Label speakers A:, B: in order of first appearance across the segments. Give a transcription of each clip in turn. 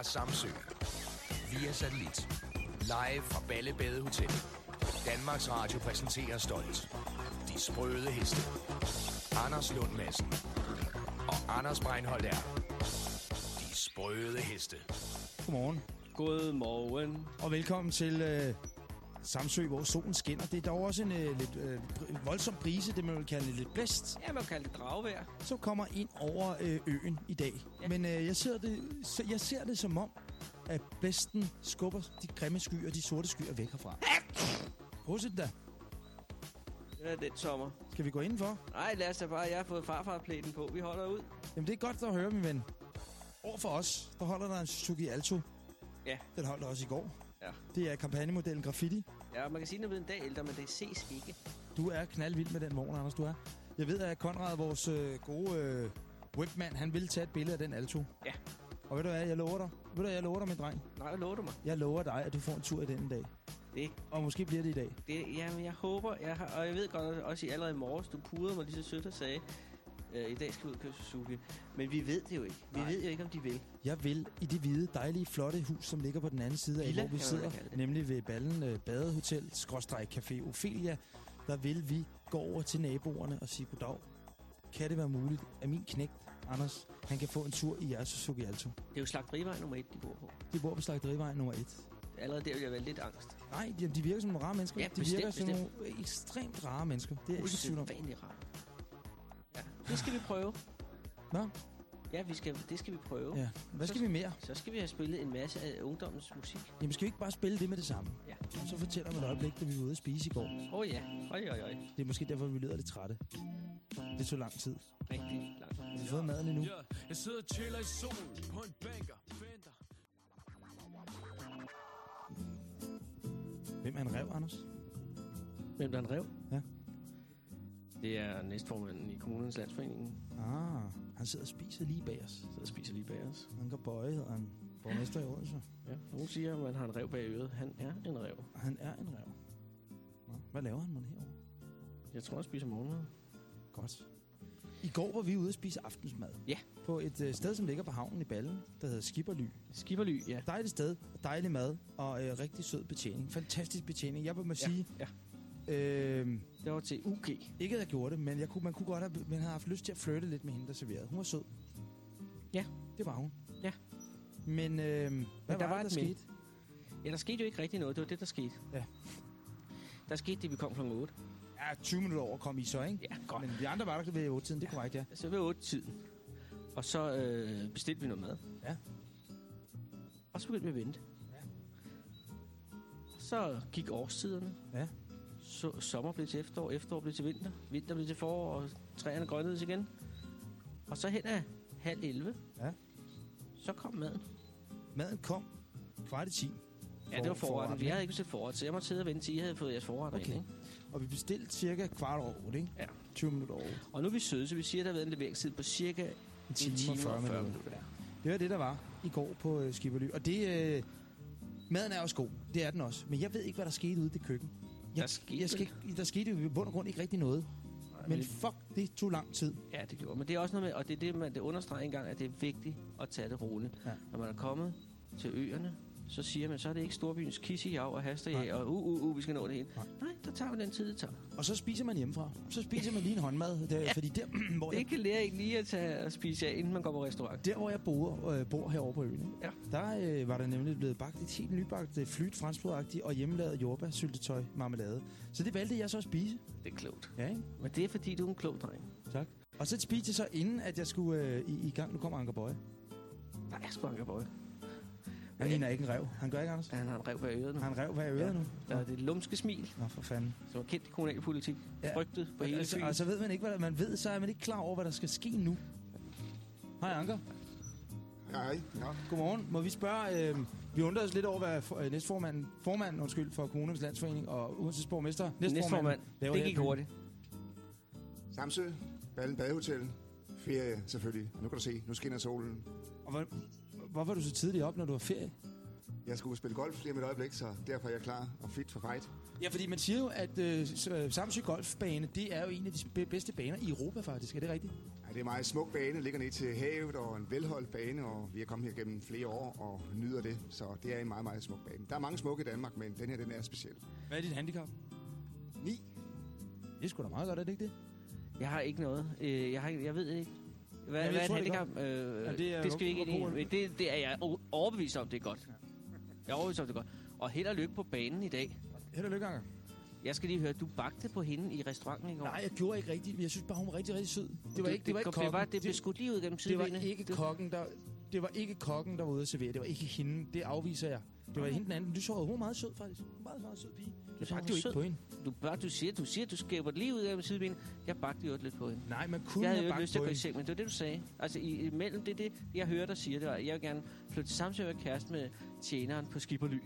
A: fra Samsø. Via satellit. Live fra Ballebade Hotel. Danmarks Radio præsenterer stolt. De sprøde heste. Anders Lund Madsen. Og Anders Breinholt er. De sprøde heste.
B: Godmorgen,
C: Godmorgen.
B: og velkommen til øh, Samsø, hvor solen skinner. Det er dog også en øh, lidt øh, voldsom brise, det man vil kalde lidt blæst,
C: Ja, man kan kalde det dragvejr.
B: som kommer ind over øh, øen i dag. Ja. Men øh, jeg, ser det, så jeg ser det som om, at blæsten skubber de grimme skyer, de sorte skyer væk herfra. Prosit da.
C: Det er den sommer.
B: Skal vi gå indenfor?
C: Nej, lad os da bare. Jeg har fået farfarplæten på. Vi holder ud.
B: Jamen, det er godt at høre, min ven. Over for os, der holder der en Suzuki Alto.
C: Ja.
B: Den holdt også i går.
C: Ja.
B: Det er kampagnemodellen Graffiti.
C: Ja, man kan sige, at den er blevet en dag ældre, men det ses ikke.
B: Du er knaldvild med den vogn, Anders, du er. Jeg ved, at Konrad, vores øh, gode øh, webmand, han vil tage et billede af den Alto.
C: Ja.
B: Og ved du hvad, jeg lover dig. Ved du hvad, jeg lover dig, min dreng.
C: Nej, hvad lover du mig?
B: Jeg lover dig, at du får en tur i den en dag.
C: Det,
B: Og måske bliver det i dag.
C: det, jamen, jeg håber, jeg har, og jeg ved godt, at også i allerede i morges, du pudrede mig lige så sødt og sagde, øh, i dag skal ud og køre Suzuki. Men vi ved det jo ikke. Vi
B: Nej.
C: ved jo ikke, om de vil.
B: Jeg vil i det hvide, dejlige, flotte hus, som ligger på den anden side af,
C: Villa,
B: hvor vi sidder, nemlig ved Ballen øh, Badehotel, skråstreg Café Ophelia, der vil vi gå over til naboerne og sige goddag. Kan det være muligt, at min knægt, Anders, han kan få en tur i jeres Suzuki Alto?
C: Det er jo slagterivej nummer et, de bor på.
B: De bor på Slagterivej nummer 1.
C: Allerede der vil jeg være lidt angst.
B: Nej, de, de virker som nogle rare mennesker.
C: Ja,
B: de virker
C: bestemt,
B: som nogle ekstremt rare mennesker. Det er ikke tvivl om.
C: Ja, det skal vi prøve.
B: Nå,
C: Ja, vi skal, det skal vi prøve.
B: ja. Hvad skal vi mere?
C: Så skal vi have spillet en masse af ungdommens musik.
B: Jamen, skal vi ikke bare spille det med det samme?
C: Ja.
B: Så fortæller mig et øjeblik, da vi var ude at spise i går.
C: Åh oh, ja, oj, oj, oj.
B: Det er måske derfor, vi lyder lidt trætte. Det tog lang tid.
C: Rigtig langt.
B: Har vi fået maden endnu?
D: Ja, jeg sidder og chiller i solen på en bænker. Venter.
B: Hvem er en rev, Anders?
C: Hvem er en rev?
B: Ja.
C: Det er næstformanden i kommunens landsforening,
B: Ah, han sidder og spiser lige bag os.
C: så spiser lige bag os.
B: Han går bøje, hedder han. Borgmester i Odense.
C: Ja, nogen siger, at man har en rev bag øret. Han er en rev.
B: Han er en rev. Nå, hvad laver han mon herovre?
C: Jeg tror, han spiser morgenmad.
B: Godt. I går var vi ude at spise aftensmad.
C: Ja.
B: På et øh, sted, som ligger på havnen i Ballen, der hedder Skipperly.
C: Skipperly, ja.
B: Dejligt sted, dejlig mad og øh, rigtig sød betjening. Fantastisk betjening. Jeg må
C: Ja,
B: sige,
C: ja.
B: øh,
C: Det var til UG.
B: ikke at jeg gjorde det, men jeg kunne, man kunne godt have, man havde haft lyst til at flytte lidt med hende, der serverede. Hun var sød.
C: Ja.
B: Det var hun.
C: Ja.
B: Men øh, hvad
C: der
B: var, det, der
C: et men.
B: skete?
C: Ja, der skete jo ikke rigtig noget. Det var det, der skete.
B: Ja.
C: Der skete det, vi kom kl. 8.
B: Ja, 20 minutter over kom I så, ikke?
C: Ja, godt.
B: Men de andre var der ved 8-tiden, det er korrekt, ja.
C: Så ved 8 tiden. Og så øh, bestilte vi noget mad.
B: Ja.
C: Og så begyndte vi at vente.
B: Ja.
C: Så gik årstiderne.
B: Ja.
C: Så sommer blev til efterår, efterår blev til vinter, vinter blev til forår, og træerne grønnedes igen. Og så hen ad halv 11,
B: Ja.
C: så kom maden.
B: Maden kom kvart i 10.
C: Ja, det var
B: For-
C: forretten. Vi havde ikke set forret, så jeg måtte sidde og vente til, I havde fået jeres forret
B: Okay.
C: ind, ikke?
B: Og vi bestilte cirka kvart over 8, ikke?
C: Ja.
B: 20 minutter over 8.
C: Og nu er vi søde, så vi siger, at der har været en leveringstid på cirka
B: En time,
C: en time
B: og 40
C: og 40
B: minutter.
C: minutter.
B: Det var det, der var i går på øh, Skipperly. Og det... Øh, maden er også god. Det er den også. Men jeg ved ikke, hvad der skete ude i det køkken. Jeg,
C: Der skete
B: jeg skal ikke, der skete jo i bund og grund ikke rigtig noget. Men
C: det-
B: fuck, det tog lang tid.
C: Ja, det gjorde. Men det er også noget med, og det er det, man det understreger engang, at det er vigtigt at tage det roligt.
B: Ja.
C: Når man er kommet til øerne, så siger man, så er det ikke storbyens kissejav og haster
B: Nej.
C: og uh, uh, uh, vi skal nå det hele.
B: Nej.
C: Nej, der tager vi den tid, det tager.
B: Og så spiser man hjemmefra. Så spiser man lige en håndmad. Der,
C: Ja.
B: Fordi der, hvor
C: Det
B: jeg,
C: kan lære ikke lige at tage og spise af, inden man går på restaurant.
B: der, hvor jeg bor, øh, bor herovre på øen?
C: Ja.
B: der øh, var der nemlig blevet bagt et helt nybagt øh, flyt, franskbrødagtigt og hjemmelavet jordbær, syltetøj, marmelade. Så det valgte jeg så at spise.
C: Det er klogt.
B: Ja, ikke?
C: Men det er fordi, du er en klog dreng.
B: Tak. Og så spiste jeg så inden, at jeg skulle øh, i, i gang. Nu kommer Anker Bøje.
C: Der er sgu Anker Bøje.
B: Han ligner ikke en rev. Han gør ikke, Anders?
C: Han har en rev bag øret nu.
B: Har han rev hver øre
C: Ja.
B: nu?
C: Der er det lumske smil,
B: Nå, for fanden.
C: som er kendt i kommunalpolitik.
B: Ja.
C: Ja. Frygtet på hele
B: altså,
C: Fyn.
B: altså ved man ikke, hvad man ved, så er man ikke klar over, hvad der skal ske nu. Hej Anker.
E: Hej. Ja.
B: Godmorgen. Må vi spørge, øh, vi undrer os lidt over, hvad for, øh, næstformanden, formanden, undskyld, for kommunens landsforening og Odenses borgmester,
C: Næstformand.
B: laver
C: Det gik hurtigt.
E: Samsø, Ballen Badehotel, ferie selvfølgelig. Nu kan du se, nu skinner solen.
B: Og hvor, hvor var du så tidligt op, når du var ferie?
E: Jeg skulle spille golf lige om et øjeblik, så derfor er jeg klar og fit for fight.
B: Ja, fordi man siger jo, at øh, øh, Samsø Golfbane, det er jo en af de be- bedste baner i Europa faktisk. Er det rigtigt?
E: Ja, det er en meget smuk bane, ligger ned til havet og en velholdt bane, og vi er kommet her gennem flere år og nyder det, så det er en meget, meget smuk bane. Der er mange smukke i Danmark, men den her, den er speciel.
B: Hvad er dit handicap?
E: 9.
B: Det er sgu da meget godt, er det ikke det?
C: Jeg har ikke noget. Øh, jeg, har, ikke- jeg ved ikke. Hvad, hvad er et
B: tror, det
C: handicap? Øh,
B: Ja,
C: det,
B: det er-
C: det skal vi ikke ind i. Det, det er jeg overbevist om, det er godt. Jeg er overbevist om, det er godt. Og held og lykke på banen i dag.
B: Held og lykke, Anker.
C: Jeg skal lige høre, du bagte på hende i restauranten i går.
B: Nej, jeg gjorde ikke rigtigt. men Jeg synes bare, hun var rigtig, rigtig sød. Det var ikke, det var ikke
C: det,
B: kokken.
C: var, det blev
B: det,
C: skudt lige ud gennem
B: det var ikke
C: Det-
B: kokken, der... Det var ikke kokken, der var ude at servere. Det var ikke hende. Det afviser jeg. Det var hende den anden. Du så, hun var meget sød, faktisk. Meget, meget sød pige. Du
C: var
B: sagde, du ikke på hende.
C: Du, bare, du siger, du siger, du skæber det lige ud gennem sidebenet. Jeg bagte jo lidt på hende.
B: Nej, man kunne
C: Jeg havde jo lyst til at gå i seng, men det var det, du sagde. Altså, i, imellem det, det, jeg hører dig sige, det var, jeg vil gerne flytte til Samsø og kæreste med tjeneren på Skipperly.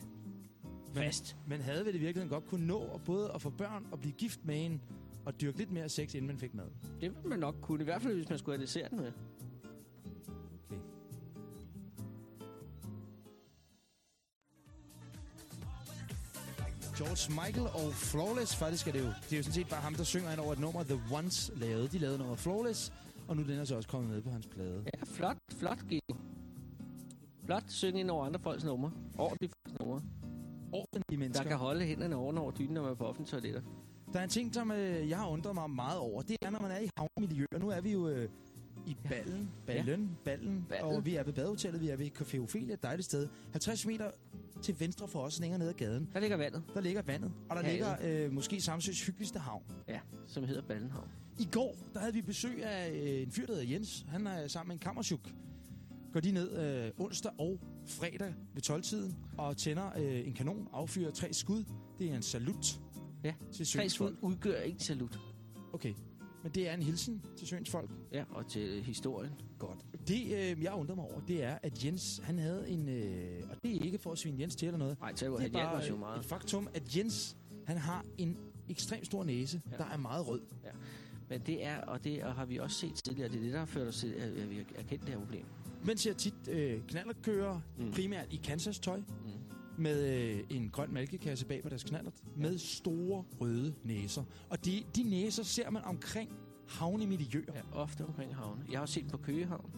C: Fast.
B: Men havde vi det virkelig godt kunne nå at både at få børn og blive gift med en og dyrke lidt mere sex, inden man fik mad?
C: Det ville man nok kunne, i hvert fald hvis man skulle have desserten med.
B: George Michael og Flawless, faktisk er det jo, det er jo sådan set bare ham, der synger ind over et nummer, The Ones lavede. De lavede nummer Flawless, og nu er den er så også kommet med på hans plade.
C: Ja, flot, flot, Gino. Flot synge ind over andre folks numre. Ordentligt folks numre.
B: Ordentlige
C: Der
B: mennesker.
C: kan holde hænderne oven over dynen, når man er på offentlige toiletter.
B: Der er en ting, som øh, jeg har undret mig meget over. Det er, når man er i havnemiljøer. Nu er vi jo øh, i Ballen, Ballen, ja. Ballen,
C: Ballen.
B: og vi er ved badehotellet. Vi er ved Café Ophelia, et dejligt sted. 50 meter til venstre for os, længere ned ad gaden,
C: Der ligger vandet.
B: der ligger vandet. Og der
C: Havet.
B: ligger øh, måske Samsøs hyggeligste havn.
C: Ja, som hedder Ballenhavn.
B: I går, der havde vi besøg af øh, en fyr, der hedder Jens. Han er sammen med en kammersjuk. Går de ned øh, onsdag og fredag ved 12-tiden og tænder øh, en kanon, affyrer tre skud. Det er en salut
C: Ja,
B: til
C: Tre skud udgør ikke salut.
B: Okay, men det er en hilsen til søens folk.
C: Ja, og til historien.
B: Godt. Det, øh, jeg undrer mig over, det er, at Jens, han havde en... Øh, og det er ikke for at svine Jens til eller noget.
C: Nej,
B: Det
C: han
B: er bare
C: jo meget.
B: et faktum, at Jens, han har en ekstremt stor næse,
C: Ja.
B: ja. der er meget rød.
C: Men det er, og det og har vi også set tidligere, det er det, der har ført os til, at vi har erkendt det her problem.
B: Men ser tit øh, knallertkører,
C: Mm.
B: mm. primært i Kansas-tøj,
C: Mm.
B: Med øh, en grøn mælkekasse bag på deres knallert, med store røde næser. Og de, de næser ser man omkring havnemiljøer.
C: Ja, ofte omkring havne. Jeg har også set dem på Køgehavn.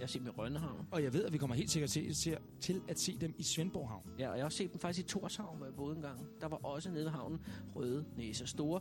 C: Jeg har set dem i Rønnehavn.
B: Og jeg ved, at vi kommer helt sikkert til, til, til at se dem i Svendborg Havn.
C: Ja, og jeg har set dem faktisk i Torshavn, hvor jeg boede en gang. Der var også nede ved havnen røde næser. Store,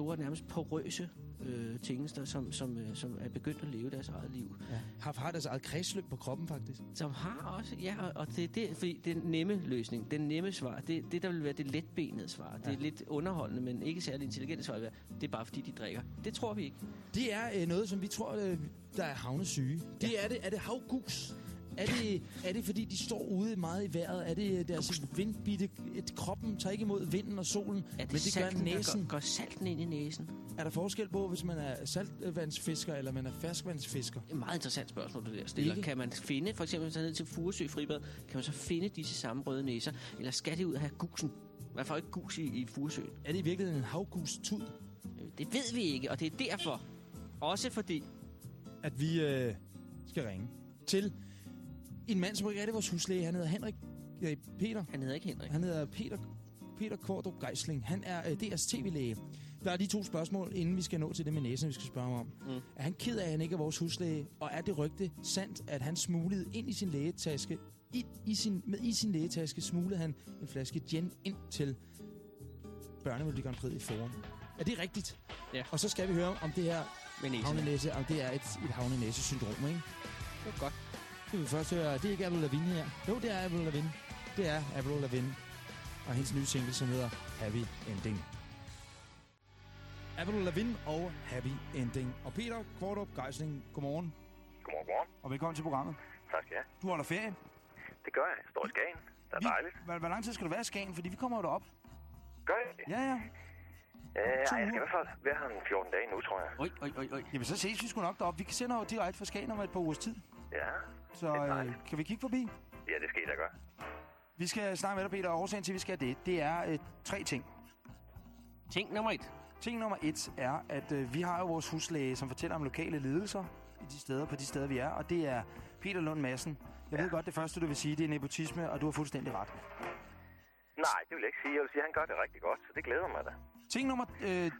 C: store nærmest porøse øh, tingester, som, som, øh, som er begyndt at leve deres eget liv.
B: Ja. Har, har deres eget kredsløb på kroppen, faktisk.
C: Som har også, ja, og- og det er det, fordi den nemme løsning, den nemme svar, det, det der vil være det letbenede svar. Det er
B: Ja.
C: lidt underholdende, men ikke særlig intelligente svar. Det er bare fordi, de drikker. Det tror vi ikke.
B: Det er øh, noget, som vi tror, øh, der er havnesyge. Det er det. Er det havgus? Er det, er det, fordi de står ude meget i vejret? Er det øh, deres vindbitte... Et, kroppen tager ikke imod vinden og solen,
C: Er det,
B: men det gør
C: salten,
B: næsen.
C: Der går, går salten ind i næsen?
B: Er der forskel på, hvis man er saltvandsfisker eller man er ferskvandsfisker?
C: Det er et meget interessant spørgsmål, du der stiller.
B: Ikke?
C: Kan man finde, for eksempel hvis man tager ned til Furesø Fribad, kan man så finde disse samme røde næser? Eller skal det ud og have gusen? Man får ikke gus i, i Furesø.
B: Er det i virkeligheden en havgus-tud,
C: Det ved vi ikke, og det er derfor. Også fordi,
B: at vi øh, skal ringe til en mand, som ikke er vores huslæge. Han hedder Henrik øh, Peter.
C: han hedder ikke Henrik.
B: Han hedder Peter, Peter Kvartrup Geisling. Han er øh, DR's tv-læge. Der er de to spørgsmål, inden vi skal nå til det med næsen, vi skal spørge ham om.
C: Mm.
B: Er han ked af, at han ikke er vores huslæge? Og er det rygte sandt, at han smuglede ind i sin lægetaske, i, i sin, med i sin lægetaske smuglede han en flaske gin ind til børnemelodi Grand Prix i forum? Er det rigtigt?
C: Ja.
B: Og så skal vi høre om det her
C: Men næsen.
B: havnenæse, om det er et, et havnenæse-syndrom, ikke?
C: Det var godt.
B: Det vil vi først høre. Det er ikke Avril Lavigne her. Jo, det er Avril Lavigne. Det er Avril Lavigne. Og hendes nye single, som hedder Happy Ending. Avril Lavigne og Happy Ending. Og Peter Kvartrup Geisling, godmorgen.
F: Godmorgen, godmorgen.
B: Og velkommen til programmet.
F: Tak skal jeg.
B: Du holder ferie.
F: Det gør jeg. Jeg står i Skagen. Det er
B: Vi-
F: dejligt.
B: Hvor, hvor lang tid skal du være i Skagen? Fordi vi kommer jo derop.
F: Gør jeg det?
B: Ja, ja.
F: Øh, ej, jeg skal i hvert fald være her en 14 dage nu, tror jeg.
C: Oj, oj, oj, oj.
B: Jamen, så ses vi sgu nok derop. Vi kan sende jo direkte fra Skagen om et par ugers tid.
F: Ja,
B: Så øh, kan vi kigge forbi?
F: ja det skal I da gøre.
B: Vi skal snakke med dig, Peter. Og årsagen til, at vi skal det, det er øh, tre ting.
C: Ting nummer et.
B: Ting nummer et er, at øh, vi har jo vores huslæge, som fortæller om lokale lidelser i de steder, på de steder, vi er. Og det er Peter Lund Madsen. Jeg ved godt, det første, du vil sige, det er nepotisme, og du har fuldstændig ret.
F: Nej, det vil jeg ikke sige. Jeg vil sige, at han gør det rigtig godt, så det glæder mig da.
B: Ting nummer... Øh,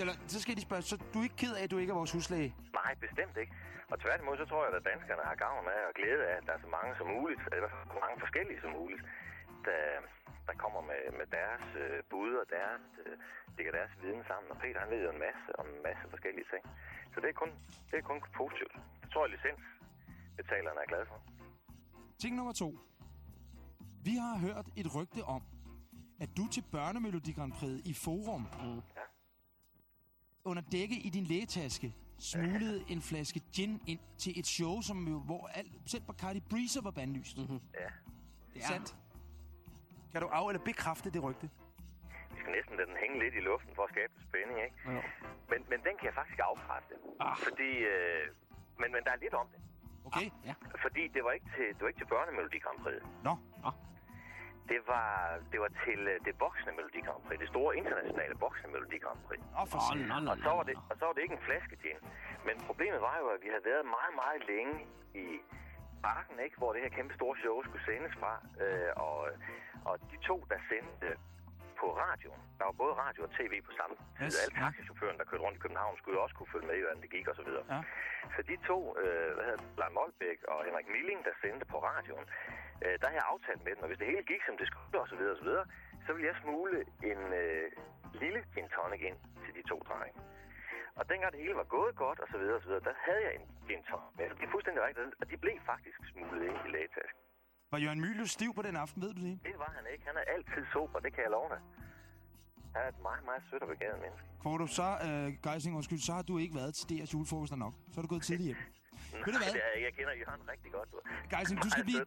B: eller, så skal lige spørge, så du er ikke ked af, at du ikke er vores huslæge?
F: Nej, bestemt ikke. Og tværtimod, så tror jeg, at danskerne har gavn af og glæde af, at der er så mange som muligt, eller så mange forskellige som muligt, der, der kommer med, med deres øh, bud og deres, øh, lægger deres viden sammen. Og Peter, han ved jo en masse om en masse forskellige ting. Så det er kun, det er kun positivt. Det tror jeg, licensbetalerne er glade for.
B: Ting nummer to. Vi har hørt et rygte om, at du til Børnemelodi Grand Prix i Forum
C: Mm.
B: under dække i din lægetaske smuglede en flaske gin ind til et show, som jo, hvor alt, selv Bacardi Breezer var bandlyst. Mm-hmm.
F: Ja.
C: Det
B: Sandt. Kan du af- eller bekræfte det rygte?
F: Vi skal næsten lade den hænge lidt i luften for at skabe spænding, ikke?
C: Ja.
F: Men, men den kan jeg faktisk afkræfte.
B: Ah.
F: Fordi, øh, men, men der er lidt om det.
B: Okay?
C: Ja.
F: Fordi det var ikke til, det var ikke til børnemelodi Grand Prix.
B: Nå.
F: Det var, det var til øh, det voksne Melodi Grand Prix. Det store internationale voksne Melodi Grand Prix.
B: Nå, for oh,
C: nå, nå,
F: Og så, var det, og så var det ikke en flaske gin. Men problemet var jo, at vi havde været meget, meget længe i parken, ikke? hvor det her kæmpe store show skulle sendes fra. Øh, og, og de to, der sendte på radioen, der var både radio og tv på samme tid.
B: Yes,
F: Alle
B: ja.
F: taxichaufføren, der kørte rundt i København, skulle jo også kunne følge med i, hvordan det gik og så videre.
B: Ja.
F: Så de to, øh, hvad hedder Blanc Molbæk og Henrik Milling, der sendte på radioen, øh, der havde jeg aftalt med dem, og hvis det hele gik, som det skulle, og så videre, og så videre, så ville jeg smule en øh, lille gin tonic ind til de to drenge. Og dengang det hele var gået godt, og så videre, og så videre, der havde jeg en gin tonic med. Det er fuldstændig rigtigt, og de blev faktisk smuglet ind i lægetasken.
B: Var Jørgen Mylius stiv på den aften, ved du det?
F: Det var han ikke. Han er altid sober, det kan jeg love dig. Han er et meget, meget sødt og begavet menneske.
B: Kvarto, så, øh, Geising, undskyld, så har du ikke været til DR's julefrokoster nok. Så er du gået tidligt hjem. Ved du
F: Nej,
B: hvad?
F: det er, jeg kender Jørgen rigtig godt. Du.
B: Geising, du skal, blive,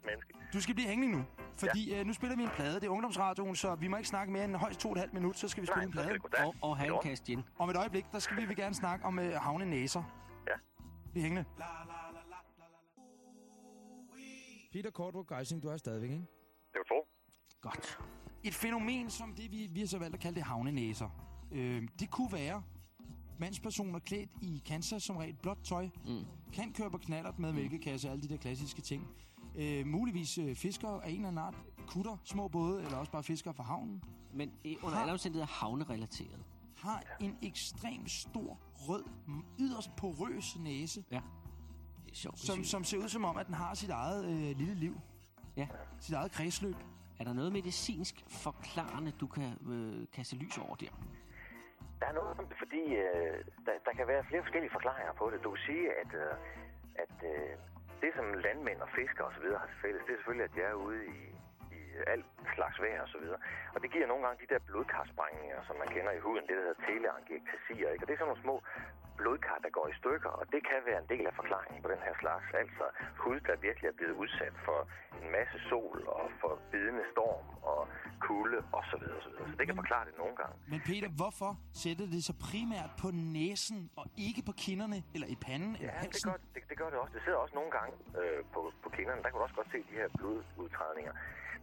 B: du skal blive hængende nu. Fordi øh, nu spiller vi en plade. Det er ungdomsradioen, så vi må ikke snakke mere end højst to og et halvt minut, så skal vi spille
F: Nej,
B: en plade.
C: Og, og have en kasse gin.
B: Om et øjeblik, der skal vi, vi gerne snakke om øh, havne næser.
F: Ja.
B: Bliv hængende. Peter Kortrup Geising, du er stadigvæk, ikke?
F: Det var to.
C: Godt.
B: Et fænomen, som det vi, vi har så valgt at kalde det havnenæser. Øh, det kunne være mandspersoner klædt i Kansas som regel blåt tøj,
C: Mm.
B: kan køre på knallert med mælkekasse, alle de der klassiske ting. Øh, muligvis øh, fiskere af en eller anden art, kutter, små både, eller også bare fiskere fra havnen,
C: Men øh, under
B: Har-
C: alle omstændigheder havnerelateret.
B: har en ekstremt stor, rød, yderst porøs næse,
C: Ja. Sjovt.
B: som, som ser ud som om, at den har sit eget øh, lille liv.
C: Ja.
B: Sit eget kredsløb.
C: Er der noget medicinsk forklarende, du kan øh, kaste lys over der?
F: Der er noget om det, fordi øh, der, der kan være flere forskellige forklaringer på det. Du kan sige, at, øh, at øh, det, som landmænd og fiskere osv. har til fælles, det er selvfølgelig, at de er ude i alt slags vejr og så videre. Og det giver nogle gange de der blodkarsprængninger, som man kender i huden, det der hedder teleangiektasia, ikke? Og det er sådan nogle små blodkar, der går i stykker, og det kan være en del af forklaringen på den her slags. Altså hud, der virkelig er blevet udsat for en masse sol og for bidende storm og kulde osv. Så, videre, og så, videre. så det kan
B: Men-
F: forklare det nogle gange.
B: Men Peter, hvorfor sætter det sig primært på næsen og ikke på kinderne, eller i panden, eller
F: Ja, det
B: halsen?
F: gør, det, det gør det også. Det sidder også nogle gange øh, på, på kinderne. Der kan du også godt se de her blodudtrædninger.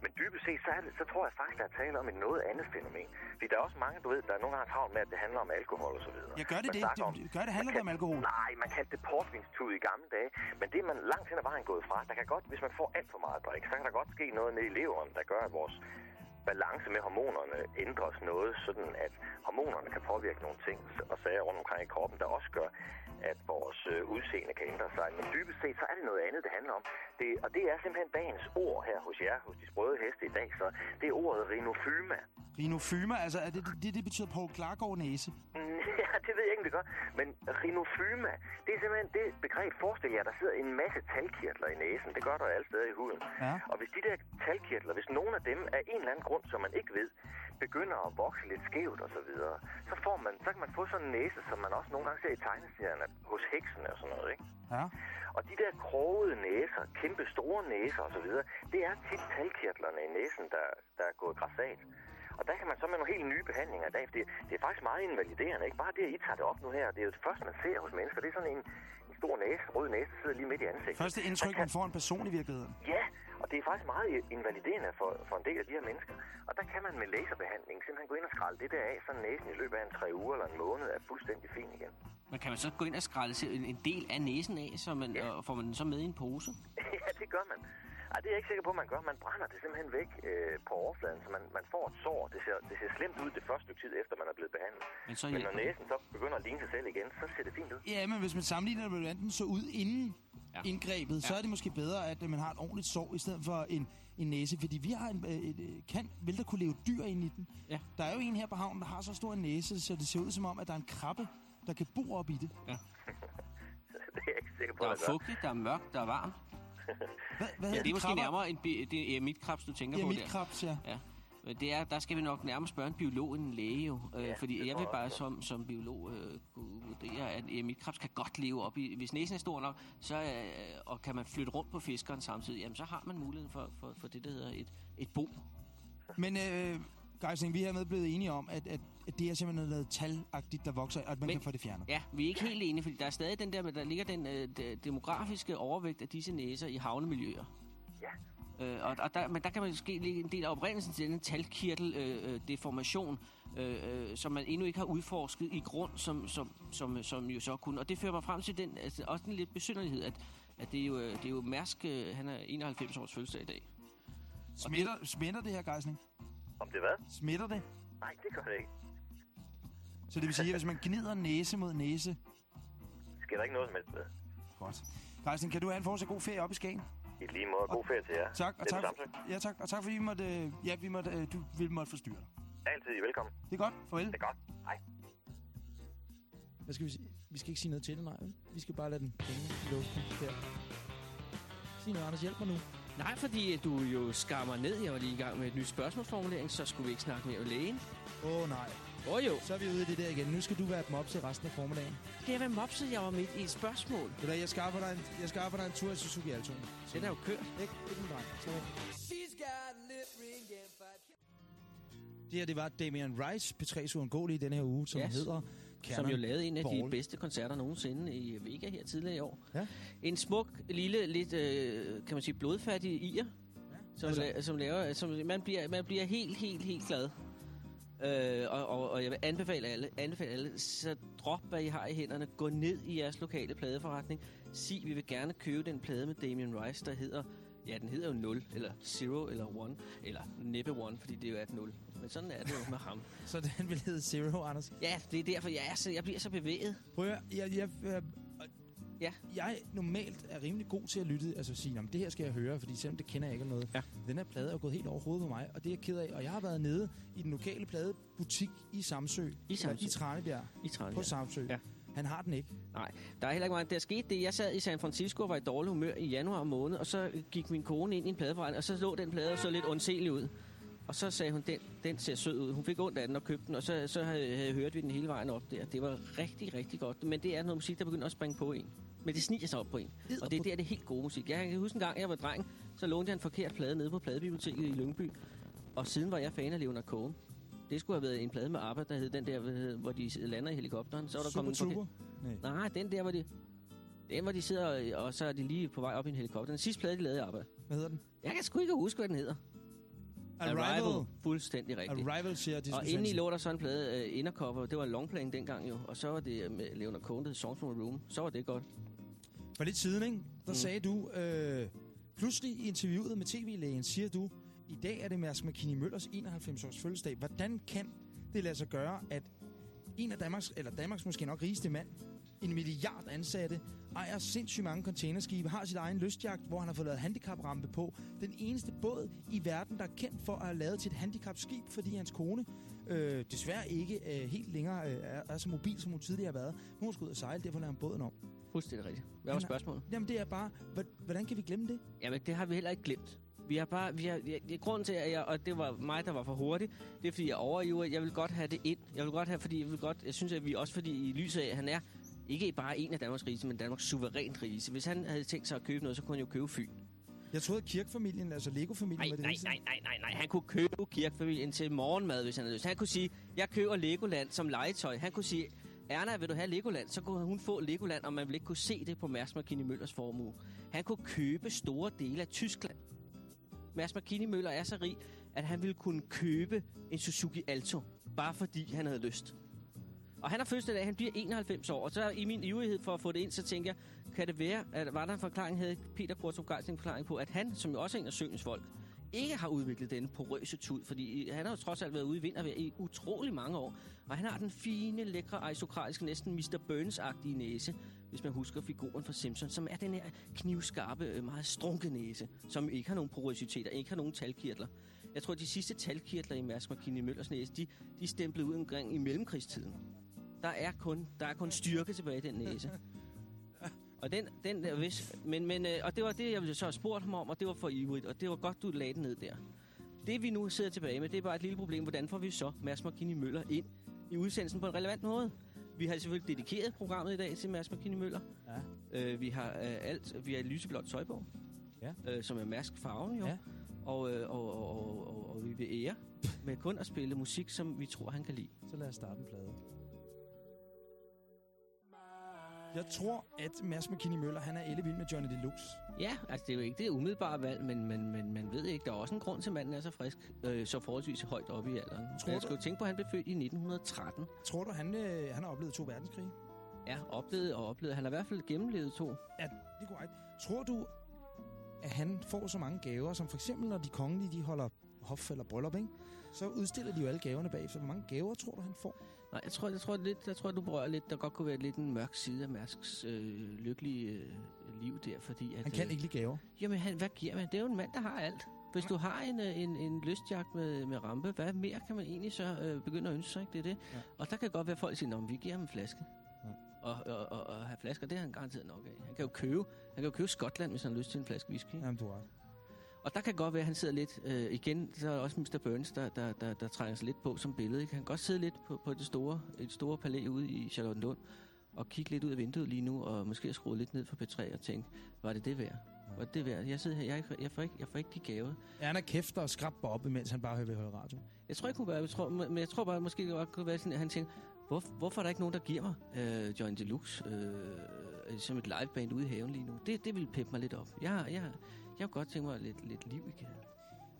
F: Men dybest set, så, er det, så tror jeg faktisk, der er tale om et noget andet fænomen. Fordi der er også mange, du ved, der er nogle gange har travlt med, at det handler om alkohol og så videre.
B: Ja, gør det
F: Man
B: det? det? Gør det handler det om alkohol?
F: Nej, man kaldte det portvinstud i gamle dage. Men det er man langt hen ad vejen gået fra. Der kan godt, hvis man får alt for meget drik, så kan der godt ske noget nede i leveren, der gør, at vores balance med hormonerne ændres noget, sådan at hormonerne kan påvirke nogle ting og sager rundt omkring i kroppen, der også gør, at vores øh, udseende kan ændre sig. Men dybest set, så er det noget andet, det handler om. Det, og det er simpelthen dagens ord her hos jer, hos de sprøde heste i dag. Så det er ordet rinofyma.
B: Rinofyma, altså er det, det, det betyder Paul Klargaard næse?
F: Ja, det ved jeg ikke, det gør. Men rinofyma, det er simpelthen det begreb. Forestil jer, der sidder en masse talkirtler i næsen. Det gør der alle steder i huden.
B: Ja.
F: Og hvis de der talkirtler, hvis nogen af dem af en eller anden grund, som man ikke ved, begynder at vokse lidt skævt og så videre, så, får man, så kan man få sådan en næse, som man også nogle gange ser i tegneserierne hos heksene og sådan noget, ikke?
B: Ja.
F: Og de der krogede næser, kæmpe store næser osv., det er tit talkirtlerne i næsen, der, der er gået græsat. Og der kan man så med nogle helt nye behandlinger i dag, for det, det er faktisk meget invaliderende. Ikke bare det, at I tager det op nu her, det er jo det første, man ser hos mennesker. Det er sådan en, en stor næse, rød næse, der sidder lige midt i ansigtet.
B: Første indtryk, man får en person i virkeligheden.
F: Ja, og det er faktisk meget invaliderende for, for en del af de her mennesker. Og der kan man med laserbehandling simpelthen gå ind og skralde det der af, så næsen i løbet af en tre uger eller en måned er fuldstændig fin igen.
C: Men kan man så gå ind og skrælle en, en del af næsen af, så man,
F: Ja.
C: og får man den så med i en pose?
F: ja, det gør man. Ej, det er jeg ikke sikker på, at man gør. Man brænder det simpelthen væk øh, på overfladen, så man, man får et sår. Det ser, det ser slemt ud det første stykke tid, efter man er blevet behandlet.
C: Men så
F: Men når næsen så begynder at ligne sig selv igen, så ser det fint ud.
B: Ja, men hvis man sammenligner det med, hvordan den så ud inden
C: Ja.
B: ja. indgrebet, ja. så er det måske bedre, at øh, man har et ordentligt sår, i stedet for en, en næse. Fordi vi har en, øh, et, øh, kan, vil der kunne leve dyr inde i den.
C: Ja.
B: Der er jo en her på havnen, der har så stor en næse, så det ser ud som om, at der er en krabbe, der kan bo op i det.
F: det er jeg ikke sikker på,
C: Der er fugtigt, der er mørkt, der er varmt.
B: Hvad, hvad
C: Ja, det er måske
B: krabber?
C: nærmere en bi- det er mitkrebs, du tænker
B: Ja,
C: på
B: mit
C: der.
B: krabs, ja.
C: Ja. Men Det er, der skal vi nok nærmere spørge en biolog end en læge jo. Øh,
F: Ja,
C: fordi jeg vil bare
F: også.
C: som, som biolog øh, kunne vurdere, at mitkrebs kan godt leve op i... Hvis næsen er stor nok, så, øh, og kan man flytte rundt på fiskeren samtidig, jamen så har man muligheden for, for, for det, der hedder et, et bo.
B: Men øh, Geisling, vi er hermed blevet enige om, at, at det er simpelthen noget talagtigt, der vokser, og at man
C: Men-
B: kan få det fjernet.
C: Ja, vi er ikke helt enige, fordi der er stadig den der, med, der ligger den øh, de- demografiske overvægt af disse næser i havnemiljøer.
F: Ja.
C: Øh, og, og der, men der kan måske ligge en del af oprindelsen til denne talkirtel øh, øh, deformation, øh, øh, som man endnu ikke har udforsket i grund, som, som, som, som jo så kunne. Og det fører mig frem til den, altså, også en lidt besynderlighed, at, at det, er jo, øh, det er jo Mærsk, han er 91 års fødselsdag i dag.
B: Smitter, smitter det her, Geisling?
F: Om det hvad?
B: Smitter det?
F: Nej, det gør det ikke.
B: Så det vil sige, at hvis man gnider næse mod næse...
F: Sker der ikke noget som helst ved.
B: Godt. Geisling, kan du have en fortsat god ferie op i Skagen?
F: I lige måde. God ferie til jer.
B: Tak, og tak, ja, tak, og tak fordi vi måtte, øh, ja, vi måtte, øh, du ville måtte forstyrre dig.
F: Altid velkommen.
B: Det er godt. Farvel.
F: Det er godt. Hej.
B: Hvad skal vi sige? Vi skal ikke sige noget til det, nej. vel? Vi skal bare lade den hænge i luften der. Sig noget, Anders. Hjælp mig nu.
C: Nej, fordi du jo skammer ned. Jeg var lige i gang med et nyt spørgsmålsformulering, så skulle vi ikke snakke mere med lægen.
B: Åh, oh, nej.
C: Åh oh, jo.
B: Så er vi ude i det der igen. Nu skal du være mops til resten af formiddagen.
C: Skal jeg være mopset? Jeg var midt i et spørgsmål.
B: Ved du jeg skaffer dig en, jeg skaffer dig en tur i Suzuki Alto.
C: Den er jo kørt.
B: Ikke, ikke en dreng.
D: She's got a lip ring and five
B: Det her, det var Damian Rice, P3's uundgåelige i denne her uge, som
C: Yes.
B: hedder
C: som jo lavede en af de
B: Ball.
C: bedste koncerter nogensinde i Vega her tidligere i år.
B: Ja.
C: En smuk, lille, lidt, øh, kan man sige, blodfattig ier, som,
B: altså.
C: la- som laver, som, man, bliver, man bliver helt, helt, helt glad. Øh, og, og, og jeg vil anbefale alle, anbefale alle, så drop hvad I har i hænderne, gå ned i jeres lokale pladeforretning, sig, vi vil gerne købe den plade med Damien Rice, der hedder, ja, den hedder jo 0, eller 0, eller 1, eller næppe 1, fordi det jo er et 0. Men sådan er det jo med ham.
B: Så den vil hedde Zero, Anders.
C: Ja, det er derfor, jeg, er så, jeg bliver så bevæget.
B: Prøv at jeg, jeg, jeg,
C: Ja.
B: jeg normalt er rimelig god til at lytte, altså sige, om det her skal jeg høre, fordi selvom det kender jeg ikke noget.
C: Ja.
B: Den her plade er gået helt over hovedet på mig, og det er jeg ked af. Og jeg har været nede i den lokale pladebutik i Samsø.
C: I Samsø.
B: I Tranebjerg.
C: I Trane,
B: På Samsø.
C: Ja.
B: Han har den ikke.
C: Nej, der er heller ikke meget. Der skete det, jeg sad i San Francisco og var i dårlig humør i januar måned, og så gik min kone ind i en pladeforretning, og så lå den plade og så lidt ondselig ud. Og så sagde hun, den, den ser sød ud. Hun fik ondt af den og købte den, og så, så havde, havde hørt vi den hele vejen op der. Det var rigtig, rigtig godt. Men det er noget musik, der begynder at springe på en. Men det sniger sig op på en. Og det er der, det er helt gode musik. Jeg kan huske en gang, jeg var dreng, så lånte jeg en forkert plade nede på pladebiblioteket i Lyngby. Og siden var jeg fan af Leonard Cohen. Det skulle have været en plade med ABBA, der hed den der, hvor de lander i helikopteren. Så var der
B: super,
C: kommet en forkert-.
B: Nej.
C: Nej, den der, hvor de... Den, hvor de sidder, og, så er de lige på vej op i en helikopter. Den sidste plade, de lavede i arbejde.
B: Hvad hedder den?
C: Jeg kan sgu ikke huske, hvad den hedder.
B: Arrival.
C: Fuldstændig rigtigt.
B: Arrival, siger
C: Og inde i lå der så en plade, uh, indercover. Det var longplaying dengang jo. Og så var det øh, med Leonard Cohen, der hed Songs from a Room. Så var det godt.
B: For lidt siden, ikke? der
C: Mm.
B: sagde du, øh, pludselig i interviewet med tv-lægen, siger du, i dag er det Mærsk McKinney Møllers 91 års fødselsdag. Hvordan kan det lade sig gøre, at en af Danmarks, eller Danmarks måske nok rigeste mand, en milliard ansatte, ejer sindssygt mange containerskibe, har sit egen lystjagt, hvor han har fået lavet handicaprampe på. Den eneste båd i verden, der er kendt for at have lavet til et handicapskib, fordi hans kone øh, desværre ikke øh, helt længere øh, er, er så mobil, som hun tidligere har været. Nu hun ud og sejle, derfor lader han båden om.
C: Fuldstændig rigtigt. Hvad var
B: Han
C: spørgsmålet?
B: Jamen det er bare, hvordan kan vi glemme det?
C: Jamen, det har vi heller ikke glemt. Vi har bare, vi har, ja, grunden til, at jeg, og det var mig, der var for hurtig, det er, fordi jeg overgiver, jeg vil godt have det ind. Jeg vil godt have, fordi jeg vil godt, jeg synes, at vi også, fordi i lyset af, at han er ikke bare en af Danmarks rigeste, men Danmarks suverænt rigeste. Hvis han havde tænkt sig at købe noget, så kunne han jo købe Fyn.
B: Jeg troede, at kirkefamilien, altså Lego-familien, var det
C: nej, nej, nej, nej, nej. Han kunne købe kirkefamilien til morgenmad, hvis han havde lyst. Han kunne sige, jeg køber Legoland som legetøj. Han kunne sige, Erna, vil du have Legoland? Så kunne hun få Legoland, og man ville ikke kunne se det på Mærsk McKinney Møllers formue. Han kunne købe store dele af Tyskland. Mærsk McKinney Møller er så rig, at han ville kunne købe en Suzuki Alto, bare fordi han havde lyst. Og han har fødselsdag, han bliver 91 år. Og så i min ivrighed for at få det ind, så tænker jeg, kan det være, at var der en forklaring, havde Peter Kortrup Geisling en forklaring på, at han, som jo også er en af søens folk, ikke har udviklet denne porøse tud, fordi han har jo trods alt været ude i vintervejr i utrolig mange år. Og han har den fine, lækre, aristokratiske, næsten Mr. Burns-agtige næse, hvis man husker figuren fra Simpson, som er den her knivskarpe, øh, meget strunke næse, som ikke har nogen porøsitet og ikke har nogen talkirtler. Jeg tror, at de sidste talkirtler i Mærsk McKinney Møllers næse, de, de stemplede ud omkring i mellemkrigstiden. Der er kun, der er kun styrke tilbage i den næse. Og den, den der vis, men, men, øh, og det var det, jeg ville så have spurgt ham om, og det var for ivrigt, og det var godt, du lagde den ned der. Det vi nu sidder tilbage med, det er bare et lille problem. Hvordan får vi så Mads McKinney Møller ind i udsendelsen på en relevant måde? Vi har selvfølgelig dedikeret programmet i dag til Mads McKinney Møller.
B: Ja.
C: Øh, vi har øh, alt, vi har lyseblåt tøj på,
B: Ja.
C: øh, som er Mærsk farven jo.
B: Ja.
C: Og, øh, og, og, og, og, og vi vil ære med kun at spille musik, som vi tror, han kan lide.
B: Så lad os starte en plade. Jeg tror, at Mads McKinney Møller, han er ellevild med Johnny Deluxe.
C: Ja, altså det er jo ikke det umiddelbare valg, men, men, men man ved ikke, der er også en grund til, at manden er så frisk, øh, så forholdsvis højt oppe i alderen.
B: Tror
C: jeg
B: du-
C: skal jo tænke på, at han blev født i 1913.
B: Tror du, han, øh, han har oplevet to verdenskrige?
C: Ja, oplevet og oplevet. Han har i hvert fald gennemlevet to.
B: Ja, det er korrekt. Tror du, at han får så mange gaver, som for eksempel, når de kongelige de holder hof eller bryllup, ikke? så udstiller de jo alle gaverne bagefter. Hvor mange gaver tror du, han får?
C: Nej, jeg tror, jeg tror, lidt, jeg tror, du berører lidt, der godt kunne være lidt en mørk side af Mærsks øh, lykkelige øh, liv der, fordi at...
B: Han kan
C: øh,
B: ikke lide gaver.
C: Jamen, han, hvad giver man? Det er jo en mand, der har alt. Hvis du har en, øh, en, en lystjagt med, med rampe, hvad mere kan man egentlig så øh, begynde at ønske sig? Ikke? Det er det.
B: Ja.
C: Og der kan godt være folk, der siger, at vi giver ham en flaske.
B: Ja.
C: Og, og, og, og, have flasker, det har han garanteret nok af. Han kan jo købe, han kan jo købe Skotland, hvis han har lyst til en flaske whisky. Ja.
B: Jamen, du har.
C: Og der kan godt være, at han sidder lidt... Øh, igen, så er også Mr. Burns, der, der, der, der trænger sig lidt på som billede. Ikke? Han kan godt sidde lidt på, på det store, et store palæ ude i Charlottenlund og kigge lidt ud af vinduet lige nu, og måske skrue lidt ned for P3 og tænke, var det det værd? Var det det værd? Jeg sidder her, jeg, jeg, får, ikke, jeg får ikke de gaver.
B: Ja, han er kæft og skrabber op, mens han bare hører ved højre radio.
C: Jeg tror ikke, hun gør, jeg tror, men jeg tror bare, måske det kunne være sådan, at han tænker, hvor, hvorfor er der ikke nogen, der giver mig øh, Join Deluxe øh, som et liveband ude i haven lige nu? Det, det vil peppe mig lidt op. Jeg, jeg, jeg kunne godt tænke mig lidt, lidt liv igen.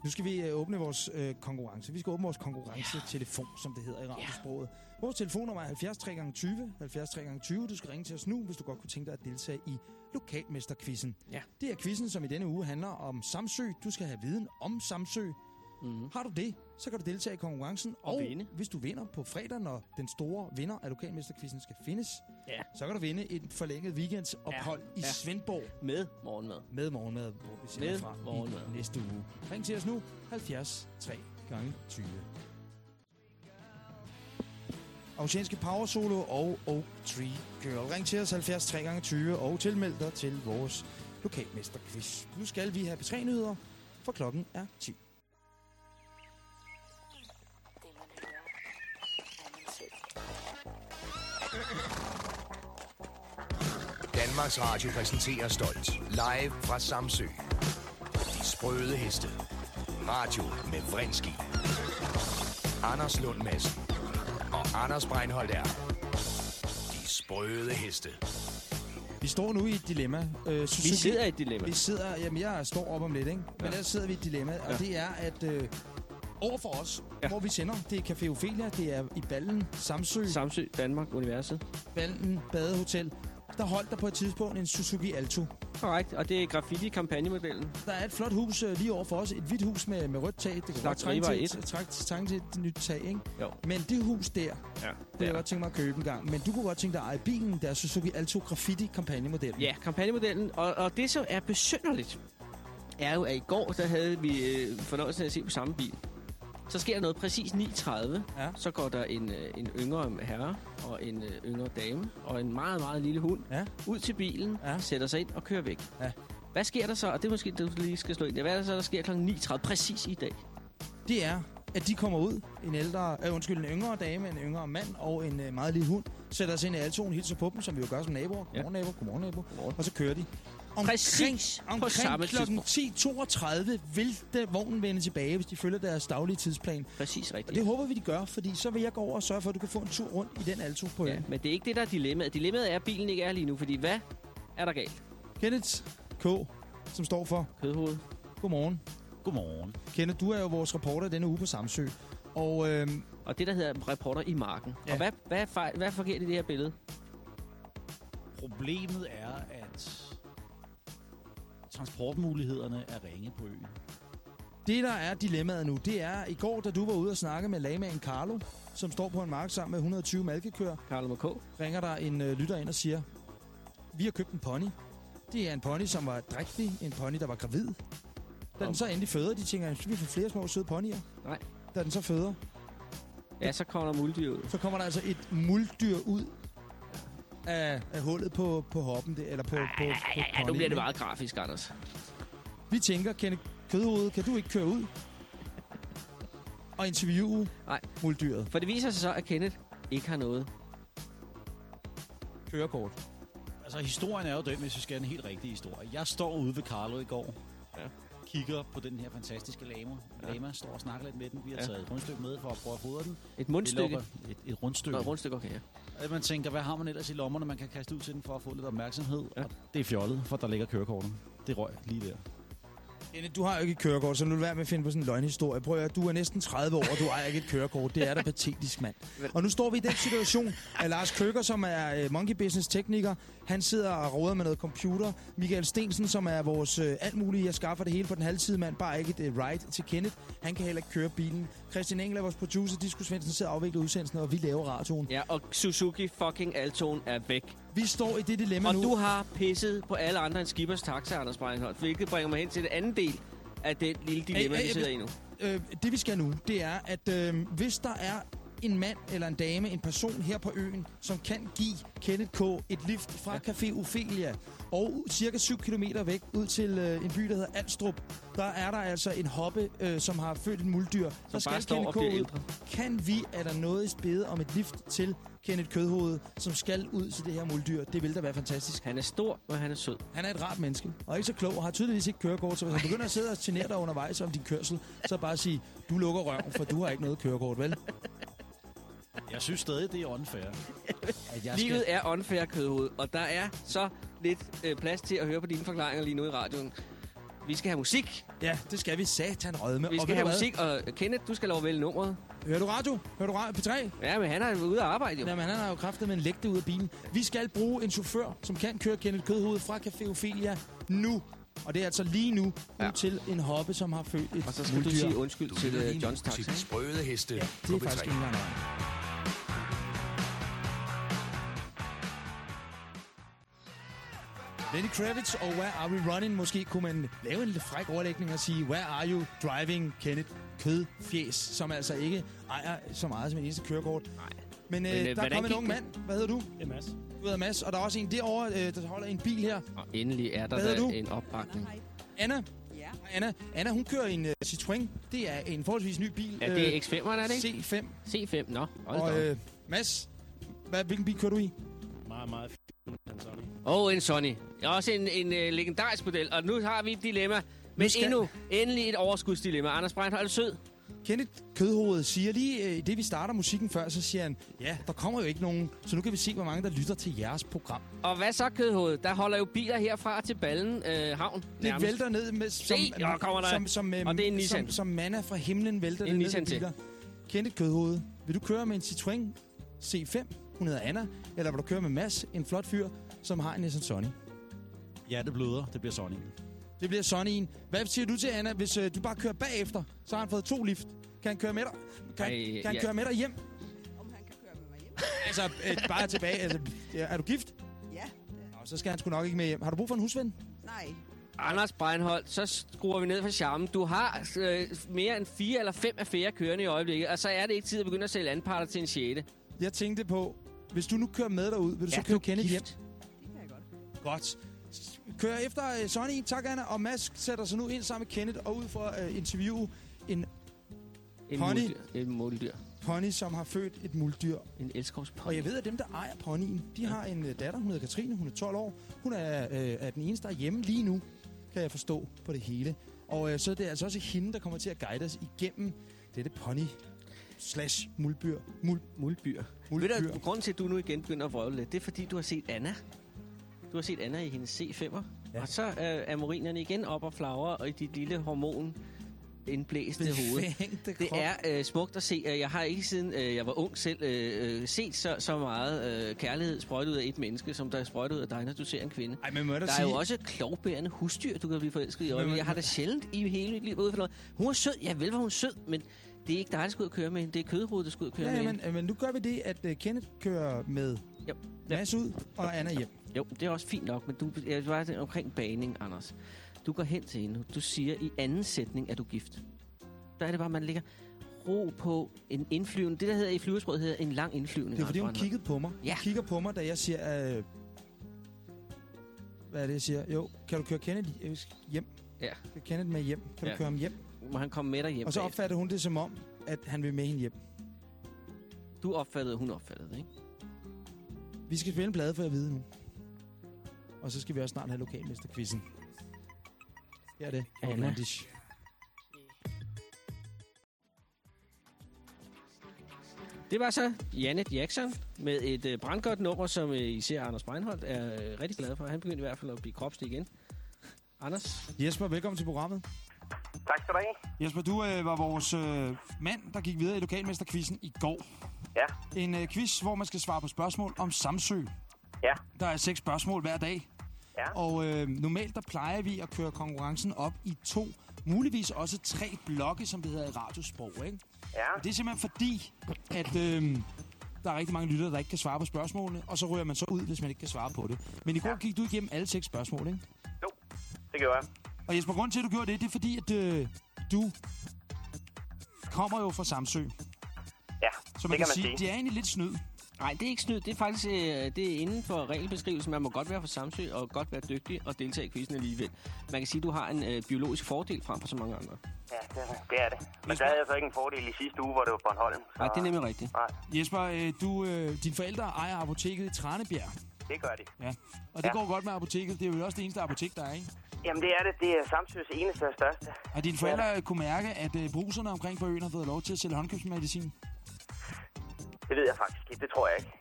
B: Nu skal vi øh, åbne vores øh, konkurrence. Vi skal åbne vores konkurrencetelefon, som det hedder i radiosproget. Vores telefonnummer er 70 3 20 70 3 20 Du skal ringe til os nu, hvis du godt kunne tænke dig at deltage i Lokalmesterquizzen.
C: Ja.
B: Det er quizzen, som i denne uge handler om Samsø. Du skal have viden om Samsø.
C: Mm-hmm.
B: Har du det, så kan du deltage i konkurrencen.
C: Og vinde.
B: hvis du vinder på fredag, når den store vinder af Lokalmesterquizzen skal findes,
C: Ja.
B: så kan du vinde et forlænget weekendsophold ja. i
C: Ja.
B: Svendborg
C: Med morgenmad.
B: med morgenmad, hvor vi sender
C: Med
B: fra
C: morgenmad.
B: i næste uge. Ring til os nu, 70 3 gange 20. Australske Power Solo og Oak Tree Girl. Ring til os 70 3 gange 20 og tilmeld dig til vores lokalmesterquiz. Nu skal vi have betrænyheder, for klokken er 10.
A: Danmarks Radio præsenterer stolt. Live fra Samsø. De sprøde heste. Radio med Vrinski. Anders Lund Madsen. Og Anders Breinholt er. De sprøde heste.
B: Vi står nu i et dilemma. Øh,
C: Vi
B: Suzuki-
C: sidder i et dilemma.
B: Vi sidder, jamen jeg står op om lidt, ikke? Men
C: Ja.
B: der sidder vi i et dilemma, og
C: Ja.
B: det er, at øh, over for os. Ja. hvor vi sender, det er Café Ophelia, det er i Ballen, Samsø,
C: Samsø, Danmark, Universet.
B: Ballen Badehotel. Der holdt der på et tidspunkt en Suzuki Alto.
C: Korrekt, og det er graffiti-kampagnemodellen.
B: Der er et flot hus øh, lige over for os, et hvidt hus med, med rødt tag. Det kan godt trænge til, træk, trænge til et nyt tag, ikke?
C: Jo.
B: Men det hus der,
C: Ja,
B: kunne jeg godt tænke mig at købe en gang. Men du kunne godt tænke dig at eje bilen, der er Suzuki Alto Graffiti kampagnemodel.
C: Ja, kampagnemodellen. Og, og det, som er besynderligt, er jo, at i går, der havde vi øh, fornøjelsen af at se på samme bil. Så sker der noget præcis 9.30.
B: Ja.
C: Så går der en, øh, en yngre herre og en øh, yngre dame og en meget, meget lille hund
B: Ja.
C: ud til bilen,
B: Ja.
C: sætter sig ind og kører væk.
B: Ja.
C: Hvad sker der så? Og det er måske det, du lige skal slå ind. Hvad er der så, der sker kl. 9.30 præcis i dag?
B: det er, at de kommer ud, en ældre, øh, undskyld, en yngre dame, en yngre mand og en øh, meget lille hund, sætter sig ind i altoen, hilser på dem, som vi jo gør som naboer. Godmorgen, nabo, godmorgen, nabo.
C: Godmorgen.
B: Og så kører de.
C: Præcis på samme
B: klokken 10.32 vil det vognen vende tilbage, hvis de følger deres daglige tidsplan.
C: Præcis
B: Og
C: rigtigt.
B: det håber vi, de gør, fordi så vil jeg gå over og sørge for, at du kan få en tur rundt i den alto på
C: Ja, men det er ikke det, der er dilemmaet. Dilemmaet er, at bilen ikke er lige nu, fordi hvad er der galt?
B: Kenneth K., som står for
C: Kødhoved.
B: Godmorgen.
G: Godmorgen.
B: Kenneth, du er jo vores reporter denne uge på Samsø. Og øh,
C: Og det, der hedder reporter i marken.
B: Ja.
C: Og hvad, hvad, er fejl, hvad er forkert i det her billede?
G: Problemet er, at transportmulighederne er ringe på øen.
B: det, der er dilemmaet nu, det er, i går, da du var ude og snakke med lamaen Carlo, som står på en mark sammen med 120 malkekøer,
C: Carlo MK.
B: ringer der en øh, lytter ind og siger, vi har købt en pony. Det er en pony, som var drægtig, en pony, der var gravid. Da den så endelig føder, de tænker, vi få flere små søde ponyer?
C: Nej.
B: Da den så føder,
C: Ja, så kommer der muldyr ud.
B: så kommer der altså et muldyr ud af, af hullet på, på hoppen, det, eller på, på, på
C: Ja, ja, nu bliver det meget grafisk, Anders.
B: Vi tænker, Kenneth Kødhoved, kan du ikke køre ud og interviewe
C: Nej.
B: muldyret?
C: For det viser sig så, at Kenneth ikke har noget.
B: Kørekort.
G: Altså, historien er jo den, hvis vi skal have en helt rigtig historie. Jeg står ude ved Carlo i går.
C: Ja.
G: Kigger på den her fantastiske lama.
C: Ja.
G: Lama står og snakker lidt med den. Vi har
C: Ja.
G: taget et rundstykke med for at prøve at fodre den.
C: Et mundstykke.
G: Et, et rundstykke.
C: Nå, et rundstykke, okay, ja.
G: Og man tænker, hvad har man ellers i lommerne, man kan kaste ud til den for at få lidt opmærksomhed?
C: Ja.
G: Ja. Og det er fjollet, for der ligger kørekortet. Det røg lige der.
B: Du har jo ikke et kørekort, så nu vil være med at finde på sådan en løgnhistorie. Prøv at høre, du er næsten 30 år, og du ejer ikke et kørekort. Det er da patetisk, mand. Og nu står vi i den situation, at Lars Køkker, som er uh, Monkey Business tekniker, han sidder og råder med noget computer. Michael Stensen, som er vores uh, alt mulige, jeg skaffer det hele på den halve tid, mand. Bare ikke et uh, ride til Kenneth. Han kan heller ikke køre bilen. Christian Engel er vores producer. Disco Svendsen sidder og afvikler udsendelsen, og vi laver radioen.
C: Ja, og Suzuki fucking Altoen er væk.
B: Vi står i det dilemma
C: Og
B: nu.
C: du har pisset på alle andre end Skippers taxa, Anders Breinholt, hvilket bringer mig hen til det anden del af det lille dilemma,
B: Ey, ey,
C: vi sidder i nu.
B: øh, det vi skal nu, det er, at øh, hvis der er en mand eller en dame, en person her på øen, som kan give Kenneth K. et lift fra Café Ophelia og cirka 7 km væk ud til øh, en by, der hedder Alstrup, der er der altså en hoppe, øh, som har født en muldyr. Der
C: Som bare står
B: Kenneth
C: bliver
B: ud.
C: ældre.
B: Kan vi, er der noget spæde om et lift til Kenneth Kødhoved, som skal ud til det her muldyr? Det vil da være fantastisk.
C: Han er stor, og han er sød.
B: Han er et rart menneske, og ikke så klog, og har tydeligvis ikke kørekort, så hvis han begynder at sidde og genere dig undervejs om din kørsel, så bare sige, du lukker røven, for du har ikke noget kørekort, vel?
G: Jeg synes stadig, det er unfair. At jeg
C: Livet er unfair kødhoved, og der er så lidt øh, plads til at høre på dine forklaringer lige nu i radioen. Vi skal have musik.
B: Ja, det skal vi satan rødme.
C: Vi skal have
B: du
C: musik, og Kenneth, du skal lov at vælge nummeret.
B: Hører du radio? Hører du radio? P3?
C: Ja, men han er ude at arbejde jo.
B: Jamen, han har jo kraftet med en lægte ud af bilen. Vi skal bruge en chauffør, som kan køre Kenneth Kødhoved fra Café Ophelia nu. Og det er altså lige nu
C: Ja.
B: ud til en hoppe, som har født et
C: Og så skal du
B: muldyr.
C: sige undskyld
A: Du
C: til uh, Johns
A: til
C: Taxa.
A: de sprøde heste
B: Ja,
A: på
B: det er faktisk
A: P3.
B: ikke engang Lenny Kravitz og Where Are We Running? Måske kunne man lave en lidt fræk overlægning og sige, Where Are You Driving Kenneth Kødfjes, som altså ikke ejer så meget som en eneste kørekort.
C: Nej.
B: Men, øh,
C: Men, øh,
B: der er
C: hvordan
B: kommet en ung mand. Hvad hedder du?
H: Det er Mads.
B: Du hedder Mads, og der er også en derovre, øh, der holder en bil her.
C: Og endelig er der
B: du?
C: en opbakning.
B: Anna.
I: Ja.
B: Anna. Anna, hun kører en uh, Citroën. Det er en forholdsvis ny bil.
C: Ja, det er X5'eren, er det ikke?
B: C5.
C: C5, nå. Hold
B: Og øh, Mads, hvad, hvilken bil kører du i?
H: Meget, meget
C: Åh, oh, en Sony. Også en, en uh, legendarisk model. Og nu har vi et dilemma. Men
B: skal-
C: endnu, endelig et overskudsdilemma. Anders Breinholt er sød.
B: Kenneth Kødhoved siger lige, øh, i det vi starter musikken før, så siger han, ja, der kommer jo ikke nogen, så nu kan vi se, hvor mange der lytter til jeres program.
C: Og hvad så, Kødhoved? Der holder jo biler herfra til Ballen øh, Havn.
B: Det
C: nærmest.
B: vælter ned med, som,
C: jo, kommer der.
B: som, som, øh,
C: Og det er en Nissan.
B: som, som manna fra himlen vælter
C: En
B: det ned
C: Nissan
B: med
C: til.
B: biler. Kenneth Kødhoved, vil du køre med en Citroën C5, hun hedder Anna, eller vil du køre med Mads, en flot fyr, som har en Nissan Sonny?
G: Ja, det bløder. Det bliver sådan en.
B: Det bliver Sonny'en. Hvad siger du til, Anna, hvis øh, du bare kører bagefter, så har han fået to lift. Kan han køre med dig? Kan,
C: Ej,
B: kan han
C: ja.
B: køre med dig hjem?
I: Om han kan køre med mig hjem?
B: Altså, øh, bare tilbage. Altså, er du gift?
I: Ja.
B: Nå, så skal han sgu nok ikke med hjem. Har du brug for en husven?
I: Nej.
C: Anders Breinholt, så skruer vi ned for charmen. Du har øh, mere end fire eller fem affærer kørende i øjeblikket, og så er det ikke tid at begynde at sælge anparter til en sjette.
B: Jeg tænkte på, hvis du nu kører med derud, vil du så
C: Er
B: køre
C: du
B: Kenneth hjem?
I: Det kan jeg godt.
B: Godt. Kør efter uh, Sonny, tak Anna. Og Mads sætter sig nu ind sammen med Kenneth og ud for at uh, interviewe en
C: En
B: Pony.
C: muldyr. En muldyr.
B: pony, som har født et muldyr.
C: En elskovspony.
B: Og jeg ved, at dem, der ejer ponyen, de har en uh, datter, hun hedder Katrine, hun er 12 år. Hun er, uh, er den eneste, der er hjemme lige nu, kan jeg forstå på det hele. Og uh, så er det altså også hende, der kommer til at guide os igennem dette pony slash muldyr. Mul,
C: Muldyr. Ved du, grunden til, at du nu igen begynder at vrøvle lidt, det er, fordi du har set Anna. Du har set Anna i hendes C5'er.
B: Ja.
C: Og så øh, er morinerne igen op og flagre, og i dit lille hormon indblæste hoved. Det er øh, smukt at se. Jeg har ikke siden øh, jeg var ung selv øh, øh, set så, så meget øh, kærlighed sprøjtet ud af et menneske, som der er sprøjtet ud af dig, når du ser en kvinde.
B: Ej, men må
C: Der er
B: sige...
C: jo også klovbærende husdyr, du kan blive forelsket i.
B: Men-
C: øjeblikket. Jeg har da sjældent i hele mit liv ude for noget. Hun er sød. Ja, vel var hun sød, men det er ikke dig, der skal ud og køre med. Det er kødhovedet, der skal ud og køre
B: Ja,
C: med
B: ja, men, men nu gør vi det, at uh, Kenneth kører med
C: Jo.
B: Mads ud og Anna hjem.
C: Jo, det er også fint nok, men du jeg var omkring baning, Anders. Du går hen til hende. Du siger i anden sætning, at du er gift. Der er det bare, man lægger ro på en indflyvning. Det, der hedder i flyversprog, hedder en lang indflyvning.
B: Det er fordi, hun kiggede på mig.
C: Ja.
B: Hun kigger på mig, da jeg siger... Øh, hvad er det, jeg siger? Jo, kan du køre Kenneth øh, hjem?
C: Ja.
B: Kan Kenneth med hjem? Kan
C: Ja.
B: du køre ham hjem?
C: Må han komme med dig hjem
B: Og så opfatter hun det som om, at han vil med hende hjem.
C: Du opfattede, hun opfattede det, ikke?
B: Vi skal spille en plade for at vide nu. Og så skal vi også snart have lokalmesterquizzen. Her er det.
C: Anna. Det var så Janet Jackson med et øh, brandgodt nummer, som øh, især Anders Breinholt er øh, rigtig glad for. Han begyndte i hvert fald at blive kropslig igen. Anders?
B: Jesper, velkommen til programmet.
J: Tak skal du have.
B: Jesper, du øh, var vores øh, mand, der gik videre i lokalmesterquizzen i går.
J: Ja.
B: En øh, quiz, hvor man skal svare på spørgsmål om Samsø.
J: Ja.
B: Der er seks spørgsmål hver dag.
J: Ja.
B: Og øh, normalt der plejer vi at køre konkurrencen op i to, muligvis også tre blokke, som det hedder i radiosprog. Ikke?
J: Ja.
B: Og det er simpelthen fordi, at øh, der er rigtig mange lyttere, der ikke kan svare på spørgsmålene, og så ryger man så ud, hvis man ikke kan svare på det. Men i går gik du igennem alle seks spørgsmål, ikke?
J: Det gjorde jeg.
B: Og Jesper, grund til, at du gjorde det, det er fordi, at øh, du kommer jo fra Samsø.
J: Ja,
B: Så man
J: det kan
B: kan,
J: man
B: sige,
J: sige.
B: det er egentlig lidt snyd.
C: Nej, det er ikke snyd. Det er faktisk øh, det er inden for regelbeskrivelsen. Man må godt være fra Samsø og godt være dygtig og deltage i quizzen alligevel. Man kan sige, at du har en øh, biologisk fordel frem for så mange andre.
J: Ja, det, er- det er det. Men der havde jeg så ikke en fordel i sidste uge, hvor det var Bornholm. Så...
C: Nej, det er nemlig rigtigt.
J: Nej,
B: Jesper, øh, du, øh, dine forældre ejer apoteket i Tranebjerg.
J: Det gør de.
B: Ja. Og det
J: Ja.
B: går godt med apoteket. Det er jo også det eneste apotek, der er, ikke?
J: Jamen, det er det. Det er Samsøs eneste og største.
B: Har dine forældre øh, kunne mærke, at øh, bruserne omkring på øen har fået lov til at sælge håndkøbsmedicin?
J: Det ved jeg faktisk ikke. Det tror jeg ikke.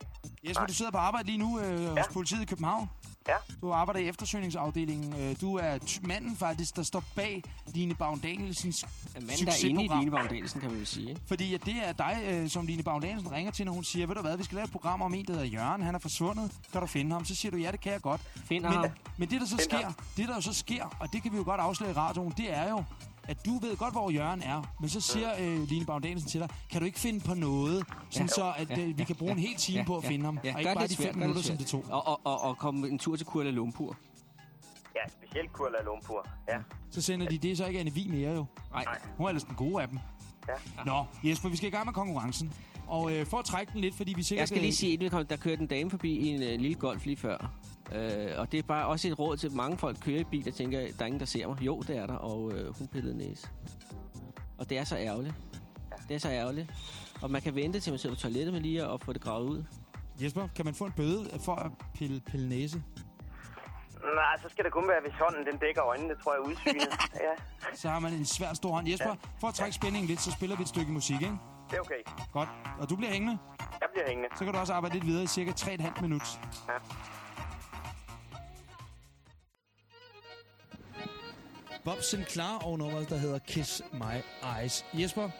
B: Jesper,
J: Nej.
B: du sidder på arbejde lige nu øh, hos
J: Ja.
B: politiet i København.
J: Ja.
B: Du arbejder i eftersøgningsafdelingen. Øh, Du er manden faktisk, der står bag Line Bavn Danielsens
C: En mand, der er inde i Line Bagdalsen, kan man jo sige. Ikke?
B: Fordi at det er dig, øh, som Line Bavn Danielsen ringer til, når hun siger, ved du hvad, vi skal lave et program om en, der hedder Jørgen. Han er forsvundet. Kan du finde ham? Så siger du, ja, det kan jeg godt.
C: Finder
B: men,
C: ham.
B: men det, der så
J: Find
B: sker,
J: ham.
B: det, der jo så sker, og det kan vi jo godt afsløre i radioen, det er jo, at du ved godt, hvor Jørgen er. Men så siger øh, Line Danielsen til dig, kan du ikke finde på noget, sådan
C: Ja.
B: så at
C: Ja,
B: øh, vi
C: ja,
B: kan bruge en hel time
C: ja,
B: på at
C: ja,
B: finde ham,
C: Ja,
B: og
C: gør
B: ikke bare
C: det
B: de
C: svært,
B: fem minutter, som det tog.
C: Og, og, og, og komme en tur til Kuala Lumpur.
J: Ja, specielt Kuala Lumpur. Ja.
B: Så sender de det, så ikke Anne Vig mere jo.
C: Nej.
B: Hun er ellers den gode af dem.
J: Ja.
B: Nå, Jesper, vi skal i gang med konkurrencen. Og øh, for at trække den lidt, fordi vi sikkert...
C: Jeg skal lige
B: øh,
C: sige, inden vi kom, der kørte en dame forbi i en øh, lille golf lige før. Øh, og det er bare også et råd til mange folk, der kører i bil og tænker, der er ingen, der ser mig. Jo, det er der, og øh, hun pillede næse. Og det er så ærgerligt. Det er så ærgerligt. Og man kan vente til man sidder på toilettet med lige at få det gravet ud.
B: Jesper, kan man få en bøde for at pille, pille næse?
J: Nej, så skal det kun være, hvis hånden den dækker øjnene, tror jeg, udsynet. ja,
B: Så har man en svær stor hånd. Jesper, for at trække spændingen lidt, så spiller vi et stykke musik, ikke?
J: det er okay.
B: Godt. Og du bliver hængende.
J: Jeg bliver hængende.
B: Så kan du også arbejde lidt videre i cirka 3,5 minut.
J: Ja.
B: Bob Sinclair og nummeret, der hedder Kiss My Eyes. Jesper,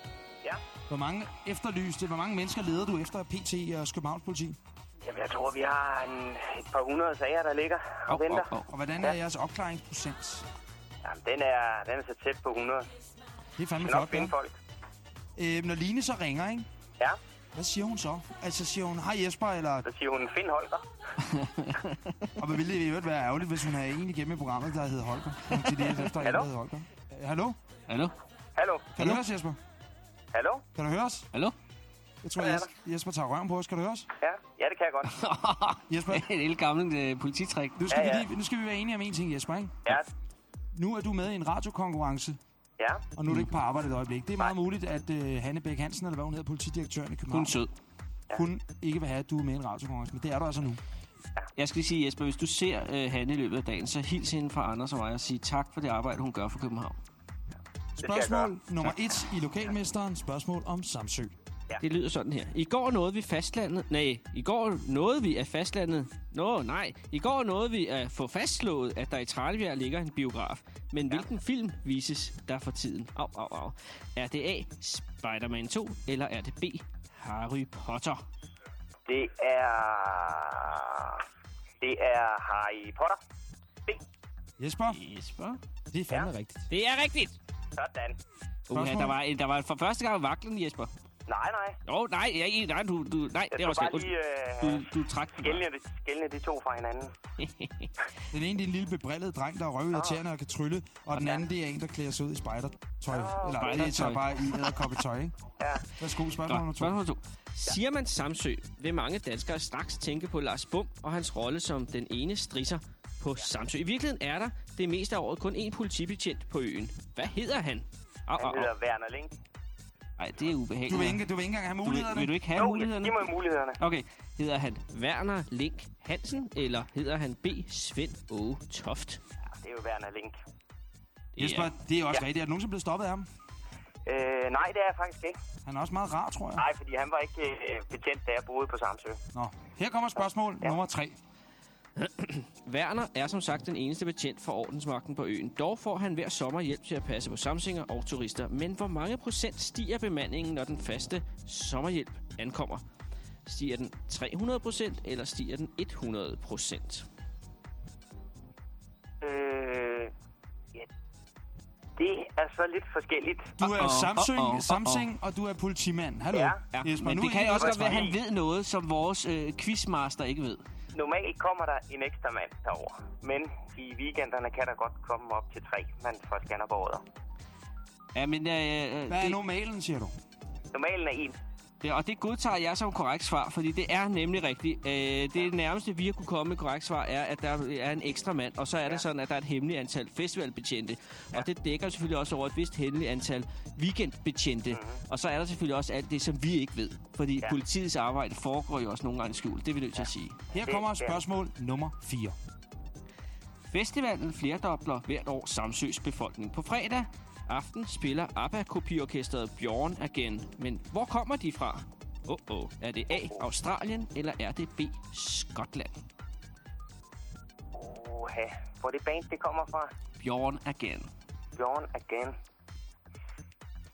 J: Ja.
B: hvor mange efterlyste, hvor mange mennesker leder du efter PT og Københavns politi?
J: Jamen, jeg tror, vi har en, et par hundrede sager, der ligger og
C: Au,
J: venter.
C: au, au.
B: Og hvordan er jeres opklaringsprocent?
J: Jamen, den er, den er så tæt på 100.
B: Det er fandme flot, ja.
J: folk.
B: øh, Når Line så ringer, ikke?
J: Ja,
B: Hvad siger hun så? Altså siger hun, hej Jesper, eller...
J: så siger hun, find Holger.
B: Og hvad ville det i øvrigt være ærgerligt, hvis hun havde en igennem i programmet, der hed Holger? Til det efter,
J: Hallo?
B: hed Holger. Øh, Hallo?
C: Hallo?
J: Hallo?
B: Kan du høre os, Jesper?
J: Hallo?
B: Kan du høre os?
C: Hallo?
B: Jeg tror, Jes- Jesper tager røven på os. Kan du høre os?
J: Ja, ja det kan jeg godt.
B: Jesper,
C: et lille gammelt øh, polititrik.
B: nu skal,
J: Ja, ja.
B: Vi lige, nu skal vi være enige om en ting, Jesper, ikke?
J: Ja,
B: Nu er du med i en radiokonkurrence,
J: ja.
B: og nu er du ikke på arbejde et øjeblik. Det er meget muligt, at uh, Hanne Bæk Hansen, eller hvad hun hedder, politidirektøren i København,
C: Hun er sød.
B: hun ikke vil have, at du er med i en radiokonkurrence. Men det er du altså nu.
C: Jeg skal lige sige, Jesper, hvis du ser øh, Hanne i løbet af dagen, så hils hende fra Anders og mig og sige tak for det arbejde, hun gør for København.
B: Spørgsmål nummer et i lokalmesteren. Spørgsmål om Samsø.
J: Ja.
C: Det lyder sådan her. I går nåede vi fastlandet... Nej, i går nåede vi af fastlandet... Nå, nej. I går nåede vi at få fastslået, at der i Trælbjerg ligger en biograf. Men ja. hvilken film vises der for tiden? Au, au, au. Er det A. Spider-Man 2, eller er det B. Harry Potter?
J: Det er... Det er Harry Potter. B.
B: Jesper,
C: Jesper?
B: det er fandme ja. rigtigt.
C: Det er rigtigt!
J: Sådan.
C: Uha, der var, en- der var for første gang vaklen, Jesper.
J: Nej, nej.
C: Åh, oh, nej, nej, nej, du, du, nej,
J: Jeg
C: det var
J: skal
C: også
J: bare lige øh,
C: Du, du trak den
J: skælne, de, to fra hinanden.
B: Den ene det er en lille bebrillede dreng, der er røvirriterende og kan trylle. Og den anden det er en, der klæder sig ud i spejdertøj. Eller det er så
C: Spejdertøj.
B: bare i æderkoppetøj, ikke?
J: Ja.
B: Værsgo, spørgsmål nummer to.
C: spørgsmål to. Siger man Samsø, vil mange danskere straks tænke på Lars Bum og hans rolle som den ene strisser på Samsø. I virkeligheden er der det meste af året kun én politibetjent på øen. Hvad hedder han? Au,
J: Han
C: au,
J: hedder
C: au.
J: Werner Link.
C: Ej, det er ubehageligt.
B: Du vil ikke, du vil ikke engang have
C: du vil,
B: mulighederne?
C: vil du ikke have
J: Jo,
C: mulighederne?
J: giv mig mulighederne.
C: Okay, hedder han Werner Link Hansen, eller hedder han B. Svend Åge Toft?
J: Ja, det er jo Werner Link.
C: Det
B: Jesper,
C: er,
B: det er også
J: Ja.
B: rigtigt. Er du nogensinde blevet stoppet af ham?
J: Øh, nej, det er jeg faktisk ikke.
B: Han er også meget rar, tror jeg.
J: Nej, fordi han var ikke øh, betjent, da jeg boede på Samsø.
B: Nå, her kommer spørgsmål ja. nummer tre.
C: Werner er som sagt den eneste betjent for ordensmagten på øen. Dog får han hver sommer hjælp til at passe på samsinger og turister. Men hvor mange procent stiger bemandingen, når den faste sommerhjælp ankommer? Stiger den 300 procent, eller stiger den 100 procent?
J: Øh, ja, det er så lidt forskelligt.
B: Du er
C: Uh-oh,
B: Samsung,
C: uh-oh, uh-oh.
B: Samsing, og du er politimand. Hallo.
J: Ja.
C: Ja,
B: Jesper,
C: men
B: nu
C: det kan jo også godt være, at han ved noget, som vores øh, quizmaster ikke ved.
J: Normalt kommer der en ekstra mand derover, men i weekenderne kan der godt komme op til tre mand fra Skanderborg.
C: Ja, men... Øh, øh,
B: Hvad er
C: det,
B: normalen, siger du?
J: Normalen er en.
C: Det, og det godtager jeg som korrekt svar, fordi det er nemlig rigtigt. Øh, det nærmeste, vi har kunne komme med korrekt svar, er, at der er en ekstra mand, og så er det sådan, at der er et hemmeligt antal festivalbetjente. Og det dækker selvfølgelig også over et vist hemmeligt antal weekendbetjente. Og så er der selvfølgelig også alt det, som vi ikke ved. Fordi
J: Ja.
C: politiets arbejde foregår jo også nogle gange skjult. Det er vi nødt til at sige.
B: Her kommer spørgsmål nummer 4.
C: Festivalen flerdobler hvert år Samsøs befolkning. På fredag aften spiller ABBA-kopiorkestret Bjørn igen. Men hvor kommer de fra? Åh, oh, oh. Er det A. Australien, eller er det B. Skotland?
J: Oha, hvor det band det kommer fra?
C: Bjørn again.
J: Bjørn Again.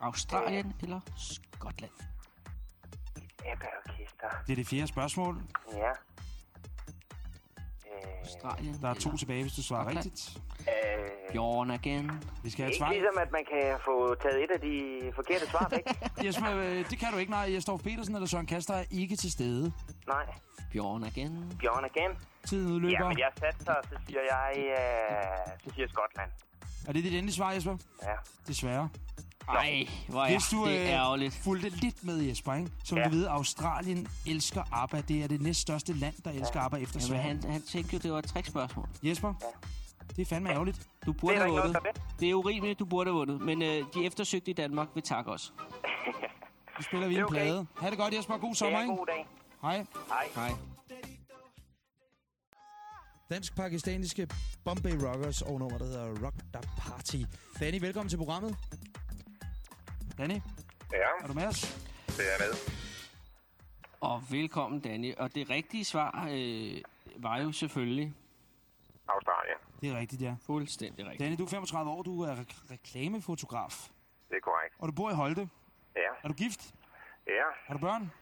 C: Australien eller Skotland?
J: ABBA-orkester.
B: Det er det fjerde spørgsmål.
J: Ja.
C: Australien
B: Der er to
C: eller
B: tilbage, hvis du svarer
C: Skotland.
B: rigtigt.
J: øh,
C: Bjørn again.
B: Vi skal have et
J: ikke
B: svar.
J: ligesom, at man kan få taget et af de forkerte svar væk.
B: Jesper, øh, det kan du ikke. Nej, Jesper Petersen eller Søren Kaster er ikke til stede.
J: Nej,
C: Bjørn again.
J: Bjørn Again.
B: Tiden udløber.
J: Ja, men jeg satser, så siger jeg, øh, så siger Skotland.
B: Er det dit endelige svar, Jesper?
J: Ja.
B: Desværre.
C: Ej, hvor er
B: Hvis du
C: det
B: øh,
C: ærgerligt.
B: fulgte lidt med, Jesper, ikke? så ja. Du ved, at Australien elsker ABBA. Det er det næststørste land, der elsker ABBA efter
C: Jamen,
B: Sverige.
C: han, han tænkte jo, det var et trickspørgsmål.
B: Jesper, det er fandme ærgerligt.
C: Du
J: Det
C: burde
J: er der
C: have
J: noget
C: vundet.
J: for det.
C: Det er urimeligt, du burde have vundet. Men øh, de eftersøgte i Danmark vil takke os.
B: Nu spiller vi
J: Det er
B: en
J: okay.
B: plade. Ha' det godt, Jesper. God
J: Det
B: sommer,
J: er
B: ikke?
J: god dag.
B: Hej.
J: Hej.
C: Hej.
B: Dansk-pakistaniske Bombay Rockers og nummer, der hedder Rock the Party. Danny, velkommen til programmet. Danny,
F: Ja,
B: er du med os?
F: det er med.
C: Og velkommen, Danny. Og det rigtige svar øh, var jo selvfølgelig
F: Australien.
B: Det er rigtigt, ja.
C: fuldstændig rigtigt.
B: Danny, du er 35 år, du er re- reklamefotograf,
F: Det er korrekt.
B: og du bor i Holte.
F: Ja.
B: Er du gift?
F: Ja.
B: Har du børn?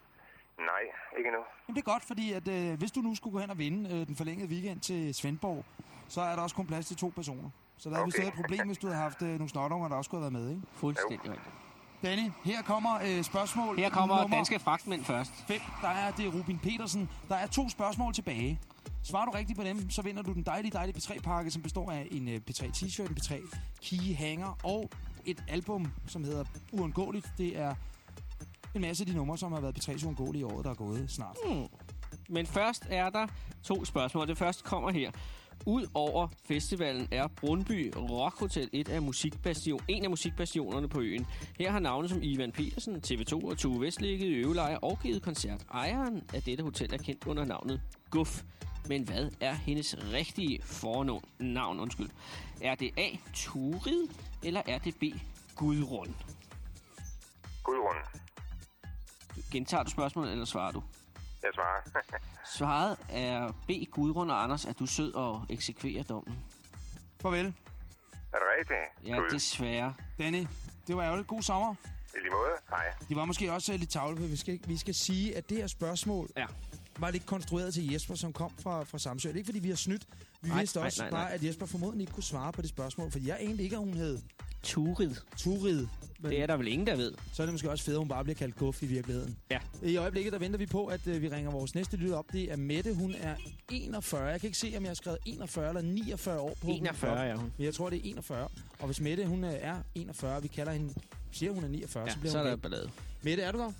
F: Nej, ikke nu.
B: Jamen, det er godt, fordi at, øh, hvis du nu skulle gå hen og vinde øh, den forlængede weekend til Svendborg, så er der også kun plads til to personer. Så der
F: Okay.
B: stadig et problem, hvis du havde haft øh, nogle snotunger, der også skulle have været med, ikke?
C: Fuldstændig rigtigt.
B: Danny, her kommer øh, spørgsmål
C: Her kommer
B: nummer
C: danske fragtmænd først.
B: 5. Der er det Rubin Petersen. Der er to spørgsmål tilbage. Svarer du rigtigt på dem, så vinder du den dejlige, dejlige P3-pakke, som består af en øh, P3-t-shirt, en P3 key hanger og et album, som hedder Uundgåeligt. Det er en masse af de numre, som har været P3's uundgåelige i året, der er gået snart.
C: Men først er der to spørgsmål. Det første kommer her. Udover festivalen er Brundby Rock Hotel et af musikbastion, en af musikbastionerne på øen. Her har navne som Ivan Petersen, TV2 og Tue Vest ligget i øveleje og givet koncert. Ejeren af dette hotel er kendt under navnet Guf. Men hvad er hendes rigtige fornavn? Navn, undskyld. Er det A. Turid, eller er det B. Gudrun?
F: Gudrun.
C: Gentager du spørgsmålet, eller svarer du?
F: Jeg svarer.
C: Svaret er B. Gudrun og Anders, at du sød og eksekverer dommen.
B: Farvel.
F: er det rigtigt?
C: Ja,
F: Gud.
C: desværre.
B: Danny, det var ærgerligt. God sommer.
F: I lige måde. Hej.
B: De var måske også øh, lidt tavle, for vi skal, vi skal sige, at det her spørgsmål
C: Ja.
B: var lidt konstrueret til Jesper, som kom fra, fra Samsø. Det er ikke, fordi vi har snydt. Vi
C: Nej,
B: vidste
C: nej,
B: også
C: nej, nej.
B: bare, at Jesper formodentlig ikke kunne svare på det spørgsmål, fordi jeg egentlig ikke, at hun hed
C: Turid.
B: Turid. Men
C: Det er der vel ingen, der ved.
B: så er det måske også fedt, at hun bare bliver kaldt Guff i virkeligheden.
C: Ja.
B: I øjeblikket, der venter vi på, at øh, vi ringer vores næste lytter op. Det er Mette. Hun er 41. Jeg kan ikke se, om jeg har skrevet 41 eller 49 år på.
C: 41 er hun.
B: Men jeg tror, det er 41. Og hvis Mette, hun øh, er 41, vi kalder hende, siger hun er 49,
C: Ja,
B: så bliver
C: så er
B: hun
C: der
B: væk.
C: ballade.
B: Mette, er du der?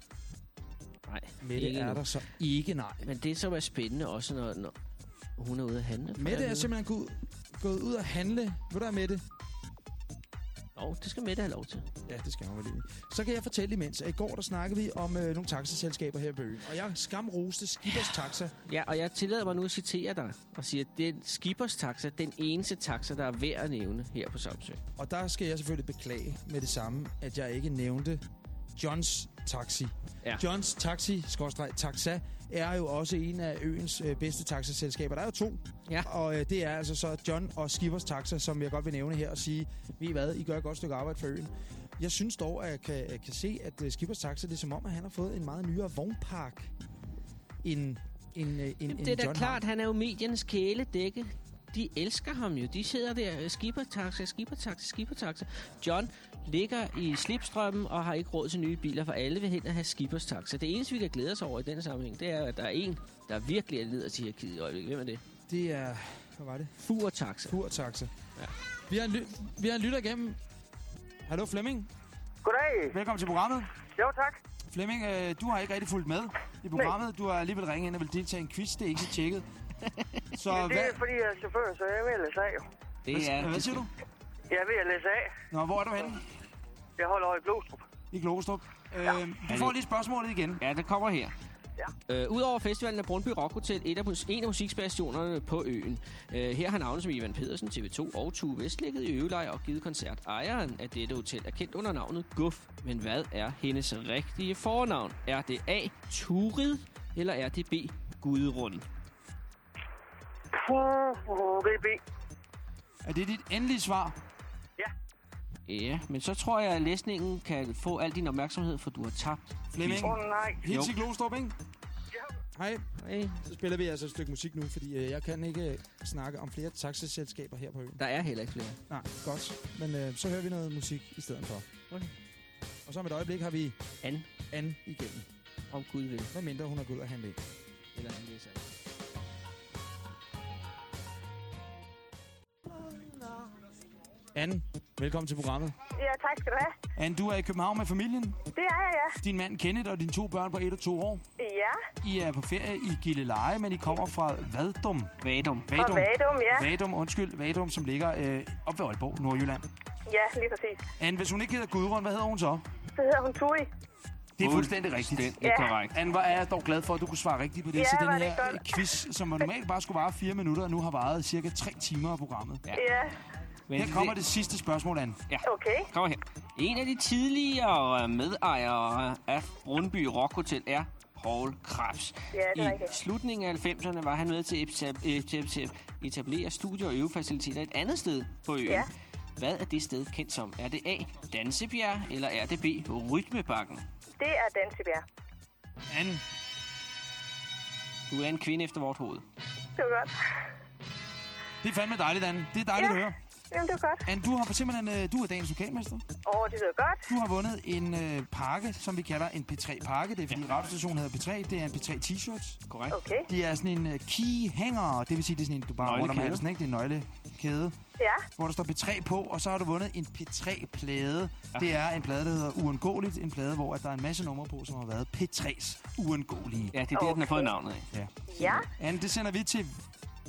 C: Nej,
B: Mette er
C: endnu.
B: der så ikke, nej.
C: Men det, som er spændende også, når, når hun er ude at handle.
B: Mette er simpelthen gået, gået ud og handle. Ved du hvad, Mette?
C: Jo, det skal Mette have lov til.
B: Ja, det skal hun vel. Så kan jeg fortælle imens, at i går der snakkede vi om øh, nogle taxaselskaber her på øen. Og jeg skamroste Skibers Taxa.
C: Ja, og jeg tillader mig nu at citere dig og sige, at er Skibers taxa, den eneste taxa, der er værd at nævne her på Samsø.
B: Og der skal jeg selvfølgelig beklage med det samme, at jeg ikke nævnte Johns Taxi.
C: Ja.
B: Johns Taxi, skorstræk Taxa, er jo også en af øens øh, bedste taxaselskaber. Der er jo to,
C: Ja.
B: og øh, det er altså så John og Skibers Taxa, som jeg godt vil nævne her og sige, ved I hvad, I gør et godt stykke arbejde for øen. Jeg synes dog, at jeg kan, jeg kan se, at uh, Skibers Taxa, det er som om, at han har fået en meget nyere vognpark end, end, uh, end,
C: Jamen,
B: end
C: det er da
B: John
C: klart,
B: har.
C: han er jo mediernes kæledække. De elsker ham jo. De sidder der, skippertaxa, skippertaxa, skippertaxa. John ligger i slipstrømmen og har ikke råd til nye biler, for alle vil hen og have skippers taxa. Det eneste, vi kan glæde os over i den sammenhæng, det er, at der er en, der virkelig er ned til hierarkiet i øjeblikket. Hvem er det?
B: Det er, hvad var det?
C: Fur Taxa.
B: Fur Taxa.
C: Ja.
B: Vi har, en vi har en lytter igennem. Hallo Flemming.
K: Goddag.
B: Velkommen til programmet.
K: Jo, tak.
B: Flemming, øh, du har ikke rigtig fulgt med i programmet. Du har alligevel ringet ind og vil deltage i en quiz. Det er ikke så tjekket. Så
K: Men det
B: hvad,
K: er fordi, jeg er chauffør, så jeg er at læse af. jo.
C: Det er,
B: hvad, hvad siger du?
K: Jeg er at læse af.
B: Nå, hvor er du henne?
K: Jeg holder over i Glostrup.
B: I Glostrup. Øh, du får lige spørgsmålet igen.
C: Ja, det kommer her. Ja. Øh, Udover festivalen er Brøndby Rock Hotel et af, en af musikstationerne på øen. Øh, her har navne som Ivan Pedersen, TV2 og Tue Vest ligget i øvelej og givet koncert. Ejeren af dette hotel er kendt under navnet Guf. Men hvad er hendes rigtige fornavn? Er det A. Turid, eller er det B. Gudrun?
K: Puh, det er B.
B: Er det dit endelige svar?
C: Ja, men så tror jeg, at læsningen kan få al din opmærksomhed, for du har tabt.
B: Flemming.
K: Oh, nej.
C: Jo.
B: i Glostrup, ikke?
K: Ja.
B: Hej.
C: Hey,
B: Så spiller vi altså et stykke musik nu, fordi øh, jeg kan ikke øh, snakke om flere taxaselskaber her på øen.
C: der er heller ikke flere.
B: Nej, godt. Men øh, så hører vi noget musik i stedet for.
C: Okay.
B: Og så om et øjeblik har vi
C: An,
B: Anne igennem.
C: om Gud vil.
B: Hvad mindre hun har gået og handle ind.
C: Eller han læser.
B: Anne, velkommen til programmet.
I: Ja, tak skal du have.
B: Anne, du er i København med familien.
I: Det er jeg, ja.
B: Din mand Kenneth og dine to børn på 1 og 2 år.
I: Ja,
B: I er på ferie i Gilleleje, men I kommer fra Vadum.
C: Vadum.
I: og Vadum, ja.
B: Vadum, undskyld, Vadum, som ligger øh, op ved Aalborg, Nordjylland.
I: Ja, lige præcis.
B: Anne, hvis hun ikke hedder Gudrun, hvad hedder hun så?
I: Så hedder hun Tui.
B: Det er fuldstændig rigtigt.
C: Det er
I: Ja.
C: korrekt.
B: Anne, hvor er jeg dog glad for, at du kunne svare rigtigt på det.
I: Ja,
B: så den her øh, quiz, som normalt bare skulle vare fire minutter, nu har varet cirka tre timer af programmet.
C: Ja.
I: Ja,
C: Men
B: Her kommer det sidste spørgsmål, Anne.
I: okay.
C: Kommer her. En af de tidligere medejere af Brundby Rock Hotel er Paul Krebs.
I: Ja, det
C: I
I: rigtigt.
C: slutningen af 90'erne var han med til at etab- øh, til at etablere studie- og øvefaciliteter et andet sted på øen.
I: Ja.
C: Hvad er det sted kendt som? Er det A. Dansebjerg, eller er det B. Rytmebakken?
I: Det er Dansebjerg.
B: Anne,
C: Du er en kvinde efter vort hoved.
I: Det var godt.
B: det er fandme dejligt, Anne. Det er dejligt
I: Ja.
B: at høre.
I: Jamen, det var godt.
B: Anne, du har simpelthen, øh, du er dagens lokalmester.
I: Åh, det lyder godt.
B: Du har vundet en øh, pakke, som vi kalder en P3-pakke. Det er fordi ja. radiostationen hedder P3. Det er en P3-t-shirts.
C: Korrekt.
I: Okay.
B: Det er sådan en uh, key hanger, det vil sige, det er sådan en, du bare rundt om halsen, ikke? Det er en nøglekæde,
I: Ja,
B: hvor der står P3 på, og så har du vundet en P3-plade. Ja. Det er en plade, der hedder Uundgåeligt. En plade, hvor at der er en masse numre på, som har været P3's Uundgåelige.
C: Ja, det er der, den har fået navnet af.
B: Ja.
I: ja.
B: Anne, det sender vi til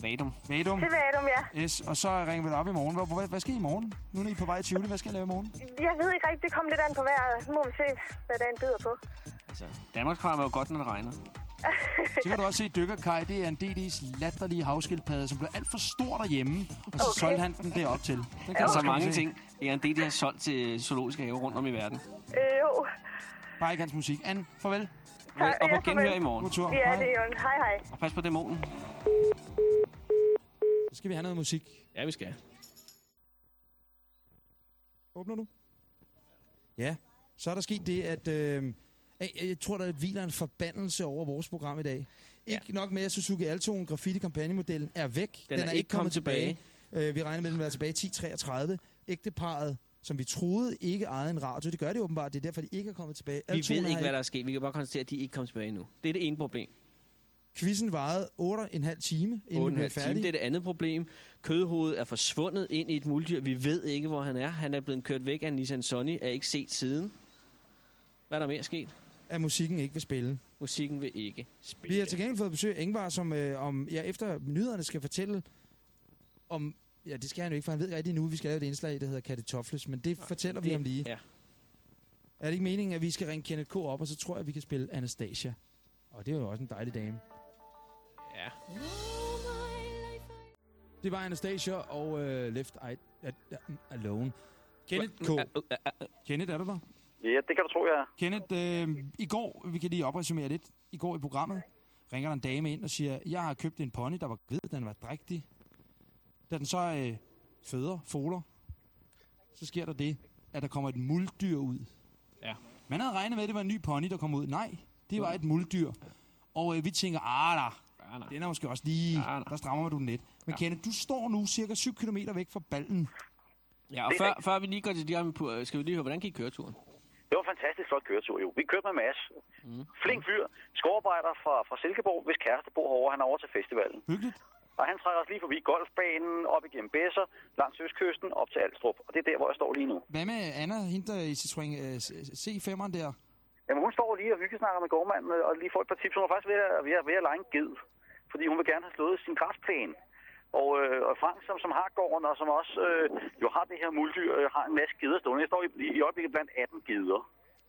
C: Vadum.
B: Vadum.
I: Det Vadum, ja.
B: Yes, og så ringer vi dig op i morgen. Hvad, hvad, hvad skal I i morgen? Nu er I på vej til Tivoli. Hvad skal I lave i morgen?
I: Jeg ved ikke rigtigt, det kommer lidt an på vejret. Nu må vi se, hvad dagen byder på.
C: Altså, Danmarks er jo godt, når det regner.
B: Så kan du også se Dykkerkaj. Det er en DD's latterlige havskildpadde, som blev alt for stor derhjemme. Og så
I: Okay.
B: solgte han den derop til. Den kan
C: er så
B: også
C: mange
B: se.
C: ting. Det er en del, de har solgt til zoologiske haver rundt om i verden.
I: Øh, jo.
B: Bare ikke hans musik. Anne, farvel.
C: Og på
L: Ja,
C: genhør
L: farvel.
C: i morgen.
B: God tur.
L: Ja, det er jo. Hej, hej.
C: Og pas på dæmonen.
B: Så skal vi have noget musik.
C: Ja, vi skal.
B: Åbner du? Ja. Så er der sket det, at... Øh, jeg, tror, der hviler en forbandelse over vores program i dag. Ikke ja. nok med, at Suzuki Altoen graffiti kampagnemodellen er væk.
C: Den er ikke kommet tilbage.
B: Øh, vi regner med, at den vil være tilbage i 10.33. Ægteparet, som vi troede ikke ejede en radio. Det gør det åbenbart. Det er derfor, de ikke er kommet tilbage.
C: Vi
B: Altoen
C: ved
B: har
C: ikke, hvad der er sket. Vi kan bare konstatere, at de ikke kommer tilbage nu. Det er det ene problem.
B: Quizzen varede 8,5 time, inden den
C: 8,5
B: blev
C: time,
B: færdig.
C: det er det andet problem. Kødhovedet er forsvundet ind i et muldyr. Vi ved ikke, hvor han er. Han er blevet kørt væk af en Nissan Sonny. Er ikke set siden. Hvad er der mere sket?
B: At musikken ikke vil spille.
C: Musikken vil ikke spille.
B: Vi har til gengæld fået besøg af Ingvar, som øh, om, ja, efter nyhederne skal fortælle om... Ja, det skal han jo ikke, for han ved rigtig nu, vi skal lave et indslag, der hedder Katte Toffles, men det fortæller vi
C: det-
B: om lige.
C: ja.
B: Er det ikke meningen, at vi skal ringe Kenneth K. op, og så tror jeg, at vi kan spille Anastasia? Og det er jo også en dejlig dame.
C: Ja.
B: Det var Anastasia og uh, Left Eye Alone. Kenneth K. Kenneth, er du der?
M: Ja, det kan du tro, jeg er.
B: Kenneth, øh, i går, vi kan lige opresumere lidt, i går i programmet, ringer der en dame ind og siger, jeg har købt en pony, der var gravid, den var drægtig. Da den så øh, føder, foler, så sker der det, at der kommer et muldyr ud.
C: Ja.
B: Man havde regnet med, at det var en ny pony, der kom ud. Nej, det var et muldyr. Og øh, vi tænker, ah da, den er måske også lige, der strammer du den lidt. Men
C: Ja.
B: Kenneth, du står nu cirka 7 km væk fra ballen.
C: Ja, og før, før vi lige går til de på, skal vi lige høre, hvordan gik køreturen?
M: Det var en fantastisk flot køretur, jo. Vi kørte med Mads. Mm. Flink fyr. Skovarbejder fra, fra Silkeborg, hvis kæreste bor herovre. Han er over til festivalen.
B: Hyggeligt.
M: Og han trækker os lige forbi golfbanen, op igennem Besser, langs Østkysten, op til Alstrup. Og det er der, hvor jeg står lige nu.
B: Hvad med Anna, hende der i Citroën øh, C5'eren der?
M: Jamen, hun står lige og hyggesnakker med gårdmanden, og lige får et par tips. Hun er faktisk ved at, ved at, ved at lege en ged, fordi hun vil gerne have slået sin græsplæne. Og, øh, og Frank, som, som har gården, og som også øh, jo har det her muldyr, øh, har en masse geder stående. Jeg står i, i øjeblikket blandt 18 geder.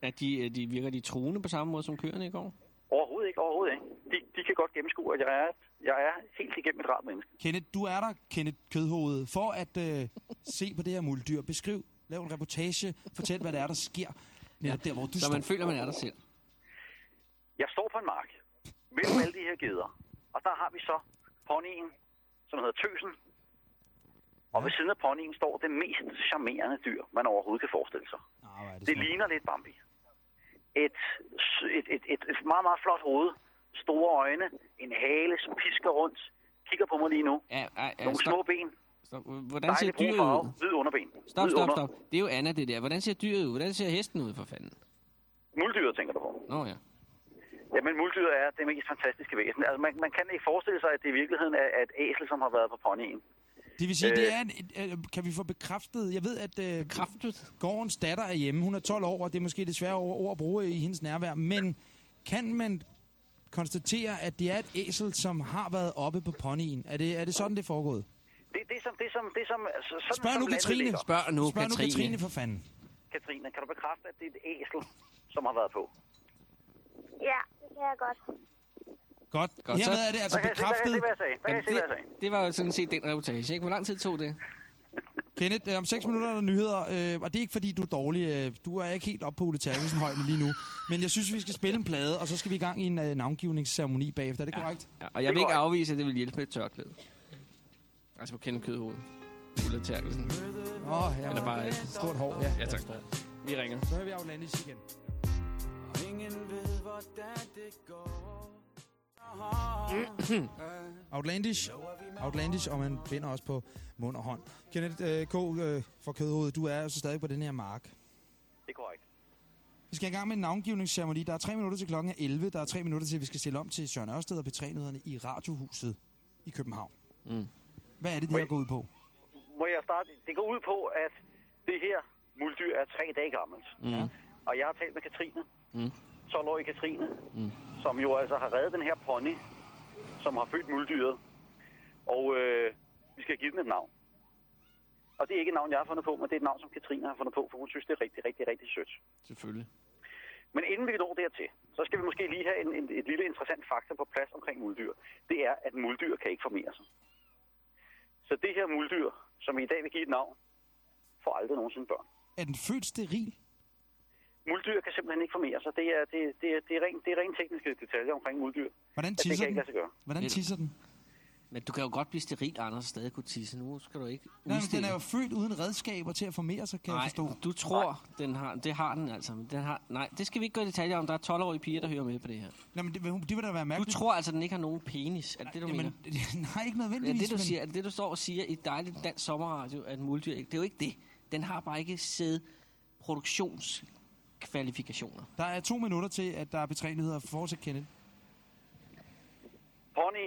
C: At de, øh, de virker de truende på samme måde som køerne i går?
M: Overhovedet ikke, overhovedet ikke. De, de kan godt gennemskue, at jeg er, jeg er helt igennem et rart menneske.
B: Kenneth, du er der, Kenneth Kødhoved, for at øh, se på det her muldyr. Beskriv, lav en reportage, fortæl, hvad det er, der sker. Ja, der, hvor du
C: Så
B: står.
C: man føler, man er der selv.
M: Jeg står på en mark mellem alle de her geder, og der har vi så ponyen, som hedder Tøsen. Og ved siden af ponyen står det mest charmerende dyr, man overhovedet kan forestille sig.
B: Oh, det,
M: det ligner lidt Bambi. Et, et, et, et, et meget, meget flot hoved, store øjne, en hale, som pisker rundt, kigger på mig lige nu.
C: Ja, ja, ja,
M: Nogle
C: stop.
M: små ben.
C: Stop. Hvordan ser dyret ud?
M: Hvid underben.
C: Stop, stop, stop. Det er jo Anna, det der. Hvordan ser dyret ud? Hvordan ser hesten ud, for fanden?
M: Muldyret, tænker du på?
C: Nå ja.
M: Jamen, muldyret er det mest fantastiske væsen. Altså, man, man kan ikke forestille sig, at det i virkeligheden er, er et æsel, som har været på ponyen.
B: Det vil sige,
M: Øh.
B: det er en, øh, kan vi få bekræftet, jeg ved, at øh, gårdens datter er hjemme, hun er 12 år, og det er måske det svære ord at bruge i hendes nærvær, men kan man konstatere, at det er et æsel, som har været oppe på ponyen? Er det, er det sådan, det er foregået?
M: Det, det, som, det, som, det, som, altså, sådan,
B: Spørg
M: som
B: nu
M: landet
B: Katrine.
C: Spørg nu
B: Spørg nu
C: Katrine.
B: Katrine for fanden.
M: Katrine, kan du bekræfte, at det er et æsel, som har været på?
L: Ja, jeg godt.
B: Godt.
C: Godt,
B: Hermed er det altså bekræftet.
C: Det, det var jo sådan set den reportage, ikke? Hvor lang tid tog det?
B: Kenneth, øh, om 6 minutter er der nyheder, øh, og det er ikke fordi, du er dårlig. Øh, du er ikke helt oppe på Ulle Terkelsen højden lige nu. Men jeg synes, vi skal spille en plade, og så skal vi i gang i en øh, navngivningsceremoni bagefter. Er det korrekt?
C: Ja, og jeg vil ikke afvise, at det vil hjælpe med et tørklæde. Altså på kende kødhovedet. Ulla Terkelsen.
B: Åh, oh, ja.
C: Eller bare et
B: stort hår, ja.
C: Ja, tak. Vi ringer.
B: Så hører vi Outlandish igen.
D: Og ingen ved, hvordan det går.
B: Outlandish. Outlandish, og man binder også på mund og hånd. Kenneth øh, K. Øh, for Kødhovedet, du er altså stadig på den her mark.
M: Det er korrekt.
B: Vi skal i gang med en navngivningsceremoni. Der er tre minutter til klokken er 11. Der er tre minutter til, at vi skal stille om til Søren Ørsted og P3-nyhederne i Radiohuset i København.
C: Mm.
B: Hvad er det, det her går ud på?
M: Må jeg starte? Det går ud på, at det her muldyr er tre dage gammelt.
C: Mm.
M: Og jeg har talt med Katrine,
C: Mm.
M: 12-årige Katrine,
C: Mm.
M: som jo altså har reddet den her pony, som har født muldyret. Og øh, vi skal give den et navn. Og det er ikke et navn, jeg har fundet på, men det er et navn, som Katrine har fundet på, for hun synes, det er rigtig, rigtig, rigtig sødt.
C: Selvfølgelig.
M: Men inden vi når dertil, så skal vi måske lige have en, en, et lille interessant fakta på plads omkring muldyr. Det er, at muldyr kan ikke formere sig. Så det her muldyr, som vi i dag vil give et navn, får aldrig nogensinde børn.
B: Er den født steril?
M: Muldyr kan simpelthen ikke formere sig. Det er, det, det, er, det, er, rent, det er rent tekniske detaljer omkring muldyr.
B: Hvordan
M: at det
B: tisser
M: kan ikke
B: den?
M: lade sig gøre.
B: Hvordan tisser den?
C: Men du kan jo godt blive steril, Anders, og stadig kunne tisse. Nu skal du ikke
B: Nej, men den er jo født uden redskaber til at formere sig, kan jeg
C: Nej,
B: forstå.
C: du tror, den har, det har den altså. men Den har, nej, det skal vi ikke gå i detaljer om. Der er 12-årige piger, der hører med på det her.
B: Nej, men det, det vil da være
C: Du
B: mærkeligt.
C: tror altså, den ikke har nogen penis. Er det det, du
B: Jamen,
C: mener?
B: nej, ikke
C: Er
B: nødvendigvis.
C: det, du
B: men-
C: siger, er det, det, du står og siger i et dejligt dansk sommerradio, at muldyr ikke? Det er jo ikke det. Den har bare ikke sæd produktionskvalifikationer.
B: Der er to minutter til, at der er betræneligheder. Fortsæt, Kenneth.
M: Pony,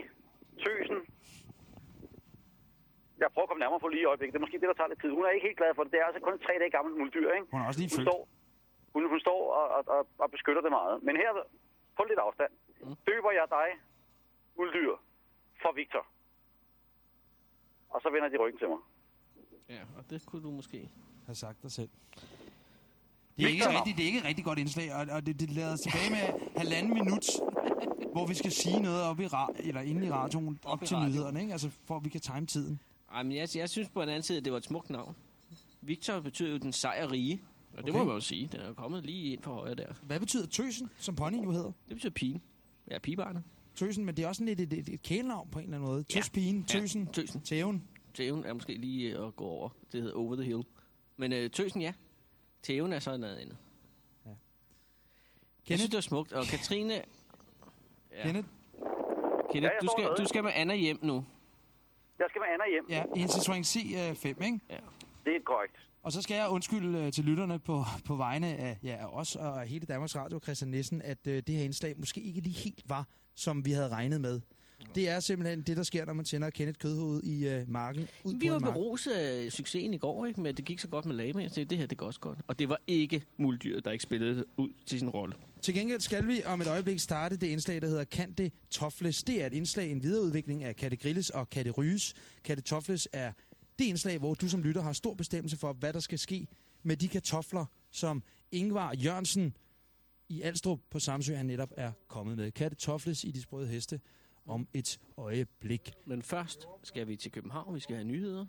M: tøsen. Jeg prøver at komme nærmere på lige i øjeblikket. Det er måske det, der tager lidt tid. Hun er ikke helt glad for det. Det er altså kun tre dage gammelt muldyr, ikke?
B: Hun er også lige
M: hun
B: født.
M: står, hun, hun står og, og, og, og beskytter det meget. Men her, på lidt afstand,
B: Mm.
M: døber jeg dig, muldyr, for Victor. Og så vender de ryggen til mig.
C: Ja, og det kunne du måske...
B: Har sagt dig selv. Det er, ikke rigtig, det er ikke et rigtig godt indslag, og, og det, det lader os tilbage med halvanden minut, hvor vi skal sige noget op i eller inde i radioen op
C: i
B: til
C: radioen.
B: nyhederne, ikke? Altså, for at vi kan time tiden.
C: Ej, men jeg, jeg synes på en anden side, at det var et smukt navn. Victor betyder jo den sejr rige. Og det
B: Okay.
C: må man jo sige. Den er jo kommet lige ind for højre der.
B: Hvad betyder tøsen, som pony jo hedder?
C: Det betyder pigen. Ja, pigebarnet.
B: Tøsen, men det er også lidt et, et, et kælenavn på en eller anden måde. Tøspigen, tøsen,
C: Ja, tøsen.
B: tæven.
C: Tæven er måske lige at gå over. Det hedder over the hill. Men øh, tøsen, ja. Tæven er så noget andet. Ja. Jeg synes, det var smukt. Og Katrine... Ja.
B: Kenneth?
C: Kenneth,
M: Ja,
C: du, skal, du skal med Anna hjem nu.
M: Jeg skal med Anna hjem.
B: Ja, i en Citroën C5, ikke?
C: Ja.
M: Det er korrekt.
B: Og så skal jeg undskylde øh, til lytterne på, på vegne af, ja, af os og hele Danmarks Radio, Christian Nissen, at øh, det her indslag måske ikke lige helt var, som vi havde regnet med. Det er simpelthen det, der sker, når man sender Kenneth Kødhoved i øh, marken. Ud
C: Vi var beruset af succesen i går, ikke? men det gik så godt med Lama. Tænkte, det her det går også godt. Og det var ikke muldyret, der ikke spillede ud til sin rolle.
B: Til gengæld skal vi om et øjeblik starte det indslag, der hedder Kan det Toffles? Det er et indslag, en videreudvikling af Katte Grilles og Katte Ryges. Katte Toffles er det indslag, hvor du som lytter har stor bestemmelse for, hvad der skal ske med de kartofler, som Ingvar Jørgensen i Alstrup på Samsø, han netop er kommet med. Katte Toffles i de sprøde heste om et øjeblik.
C: Men først skal vi til København. Vi skal have nyheder.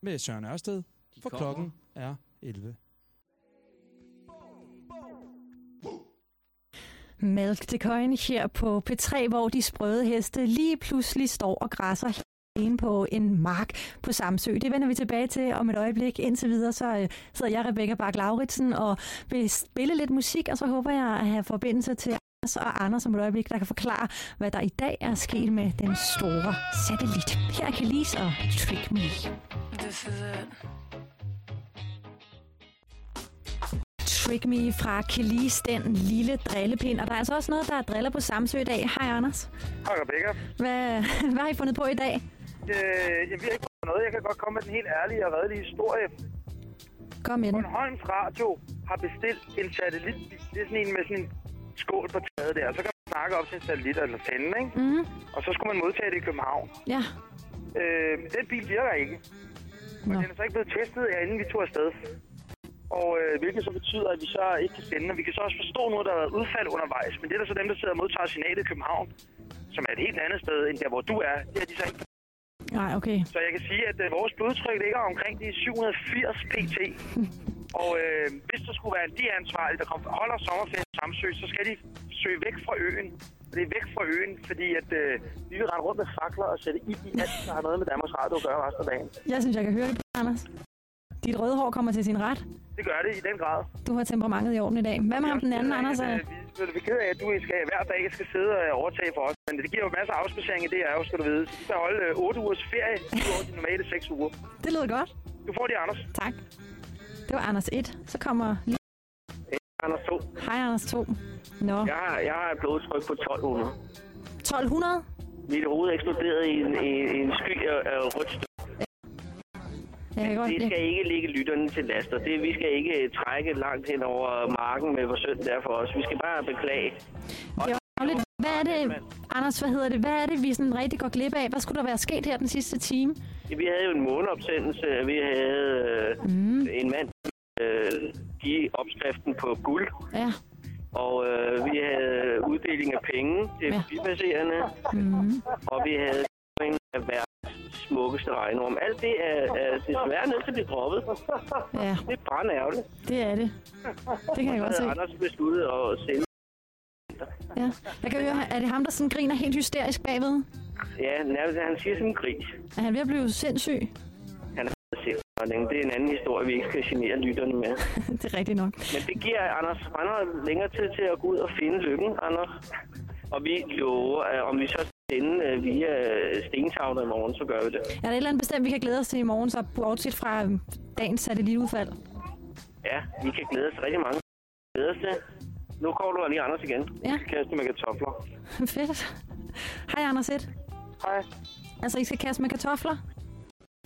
B: Med Søren Ørsted, for
C: kommer.
B: klokken er 11.
N: Malk the Coin her på P3, hvor de sprøde heste lige pludselig står og græsser inde på en mark på Samsø. Det vender vi tilbage til om et øjeblik. Indtil videre så øh, sidder jeg, Rebecca bak lauritsen og vil spille lidt musik, og så håber jeg at have forbindelse til Anders og Anders om et øjeblik, der kan forklare, hvad der i dag er sket med den store satellit. Her er Kelis og Trick Me.
O: This is it.
N: Trick Me fra Kelis, den lille drillepind. Og der er altså også noget, der er driller på Samsø i dag. Hej Anders.
P: Hej Rebecca.
N: Hvad, hvad har I fundet på i dag?
P: Øh, jeg ved ikke på noget. Jeg kan godt komme med den helt ærlige og redelige historie.
N: Kom med den.
P: Bornholms Radio har bestilt en satellitbil. Det er sådan en med sådan en skål på taget der. Så kan man snakke op til en satellit eller sende, ikke?
N: Mm.
P: Og så skulle man modtage det i København.
N: Ja.
P: Øh, den bil virker ikke. Og
N: Nå.
P: den er så ikke blevet testet, inden vi tog afsted. Og øh, hvilket så betyder, at vi så ikke kan sende. Og vi kan så også forstå noget, der har været udfald undervejs. Men det er der så dem, der sidder og modtager signalet i København, som er et helt andet sted, end der, hvor du er. Det er de så ikke.
N: Nej, okay.
P: Så jeg kan sige, at øh, vores blodtryk ligger omkring de 780 pt. Og øh, hvis der skulle være en de-ansvarlig, der kommer holder sommerferie i Samsø, så skal de søge væk fra øen. Og det er væk fra øen, fordi at, øh, vi vil rende rundt med fakler og sætte ild i alt, der har noget med Danmarks Radio at gøre resten af dagen.
N: Jeg synes, jeg kan høre det på Anders. Dit røde hår kommer til sin ret.
P: Det gør det i den grad.
N: Du har temperamentet i orden i dag. Hvad med ham den anden, Anders?
P: Øh, vi er ked af, at du skal, hver dag skal sidde og overtage for os. Men det giver jo masser af afspacering i det, er jo, skal du vide. Så du skal holde øh, 8 ugers ferie udover de normale 6 uger.
N: Det lyder godt.
P: Du får det, Anders.
N: Tak. Det var Anders 1. Så kommer...
Q: Anders 2.
N: Hej, Anders 2. Nå.
Q: Jeg har, jeg har et blodtryk på 1200.
N: 1200?
Q: Mit hoved er eksploderet i en, i, i en sky af, af rødt støv.
N: Jeg godt...
Q: Det skal ikke ligge lytterne til laster. Det, vi skal ikke øh, trække langt hen over marken med, hvor synd det er for os. Vi skal bare beklage.
N: Det var lidt... Hvad er det, Anders, hvad hedder det? Hvad er det, vi sådan rigtig går glip af? Hvad skulle der være sket her den sidste time?
Q: Ja, Vi havde jo en måneopsendelse. Vi havde øh,
N: mm.
Q: en mand øh, give opskriften på guld.
N: Ja.
Q: Og øh, vi havde uddeling af penge til
N: Ja.
Q: forbipasserende.
N: Mm.
Q: Og vi havde en af verdens smukkeste regnorm. Alt det er, er desværre nødt til at blive droppet.
N: Ja.
Q: Det er bare ærgerligt.
N: Det er det. Det kan jeg godt se.
Q: Anders besluttet at sende.
N: Ja. Jeg kan høre, er det ham, der sådan griner helt hysterisk bagved?
Q: Ja, nærmest, han siger som en gris.
N: Er han ved at blive sindssyg?
Q: Sindssygt. Det er en anden historie, vi ikke skal genere lytterne med.
N: det er rigtigt nok.
Q: Men det giver Anders Brandhøj længere tid til at gå ud og finde lykken, Anders. Og vi lover, at om vi så sende øh, via stentavler i morgen, så gør vi det.
N: Er der et eller andet bestemt, vi kan glæde os til i morgen, så bortset fra øhm, dagens satellitudfald?
Q: Ja, vi kan glæde os rigtig mange. Glæde os til. Nu kommer du lige Anders igen.
N: Ja.
Q: Kaste med kartofler.
N: Fedt. Hej, Anders Et.
Q: Hej.
N: Altså, I skal kaste med kartofler?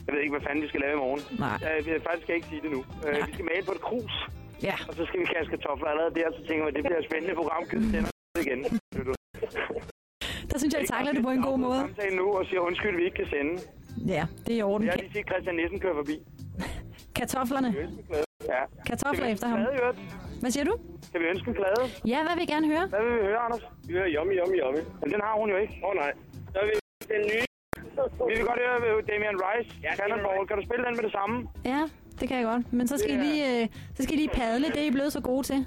P: Jeg ved ikke, hvad fanden vi skal lave i morgen.
N: Nej.
P: Uh, jeg faktisk jeg ikke sige det nu. Uh, vi skal male på et krus.
N: Ja.
P: Og så skal vi kaste kartofler allerede der, så tænker jeg, det bliver et spændende program. Kød sender igen.
N: Der synes jeg, I takler det på en god måde.
P: Samtale nu og siger undskyld, vi ikke kan sende.
N: Ja, det er i orden.
P: Jeg har lige set Christian Nissen køre forbi.
N: Kartoflerne.
P: Ja.
N: Kartofler
P: vi
N: efter ham.
P: øvrigt?
N: Hvad siger du?
P: Skal vi ønske en plade?
N: Ja, hvad vil I gerne høre?
P: Hvad vil vi høre, Anders? Vi hører Yummy Yummy Yummy. Men den har hun jo ikke. Åh oh, nej. Så vil vi den nye. Vi vil godt høre øh, Damian Rice, ja, Cannonball. Kan du spille den med det samme?
N: Ja, det kan jeg godt. Men så skal, I lige, øh, så skal I lige padle. Det er I blevet så gode til.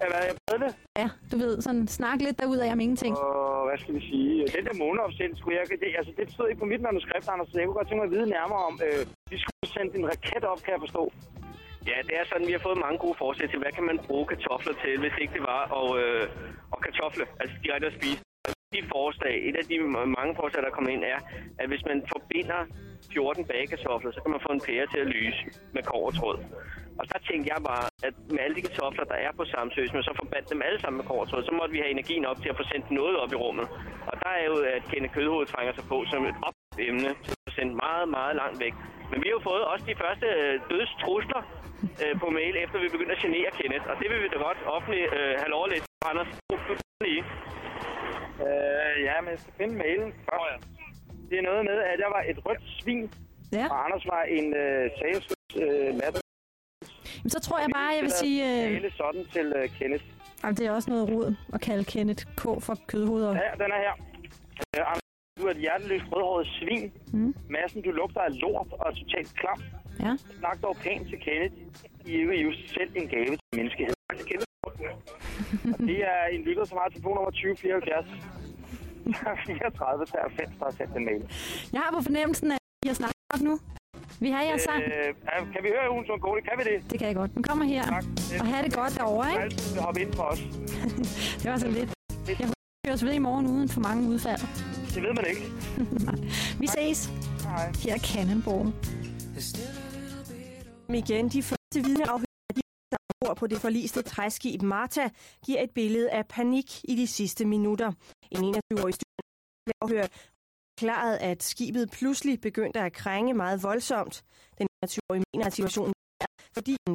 P: Ja, hvad er jeg padle?
N: Ja, du ved, sådan snak lidt derud af om ingenting.
P: Og hvad skal vi sige? Den der måneopsendt skulle jeg... Det, altså, det stod ikke på mit manuskript, Anders, så jeg kunne godt tænke mig at vide nærmere om... Øh, vi skulle sende en raket op, kan jeg forstå.
Q: Ja, det er sådan, vi har fået mange gode forslag til, hvad kan man bruge kartofler til, hvis ikke det var og, øh, og kartofle, altså direkte at spise. De forslag, et af de mange forslag, der kommer ind, er, at hvis man forbinder 14 bagekartofler, så kan man få en pære til at lyse med kovertråd. Og der tænkte jeg bare, at med alle de kartofler, der er på Samsø, hvis man så forbandt dem alle sammen med kovertråd, så måtte vi have energien op til at få sendt noget op i rummet. Og der er jo, at Kenneth Kødhoved trænger sig på som et op-emne, til at sende meget, meget langt væk. Men vi har jo fået også de første øh, dødstrusler øh, på mail, efter vi begyndte at genere Kenneth. Og det vil vi da godt offentligt øh, have lov at læse. Anders, du lige.
P: Øh, ja, men jeg skal finde mailen først. Det er noget med, at jeg var et rødt svin,
N: ja.
P: og Anders var en øh, sageløs øh, latter.
N: Jamen, så tror jeg bare, jeg vil sige... Øh...
P: Tale sådan til øh, Kenneth.
N: Jamen, det er også noget rod at kalde Kenneth K. for kødhoveder.
P: Ja, den er her. Øh, Anders, du er et hjerteløst rødhåret svin.
N: Mm.
P: Massen, du lugter af lort og er totalt klam.
N: Ja.
P: Snak dog pænt til Kenneth. I er jo selv en gave til menneskeheden. Og det er en lytter, som har telefonnummer 2074. 34 93, der har sendt en mail.
N: Jeg har på fornemmelsen, at I har snakket op nu. Vi har jeres sang.
P: Øh, kan vi høre ugen som går? Kan vi det?
N: Det kan jeg godt. Den kommer her.
P: Tak.
N: Og have det godt derovre, ikke?
P: Du vil hoppe ind for os.
N: det var så lidt. Jeg håber, vi os ved i morgen uden for mange udfald.
P: Det ved man ikke.
N: vi ses.
P: Hej.
N: Her er Cannonball.
R: Igen, de første vidneafhør af de der er ombord på det forliste træskib Marta giver et billede af panik i de sidste minutter. En 21-årig styrmand afhørt forklarede, at skibet pludselig begyndte at krænge meget voldsomt. Den 21-årige mener, at situationen er, fordi en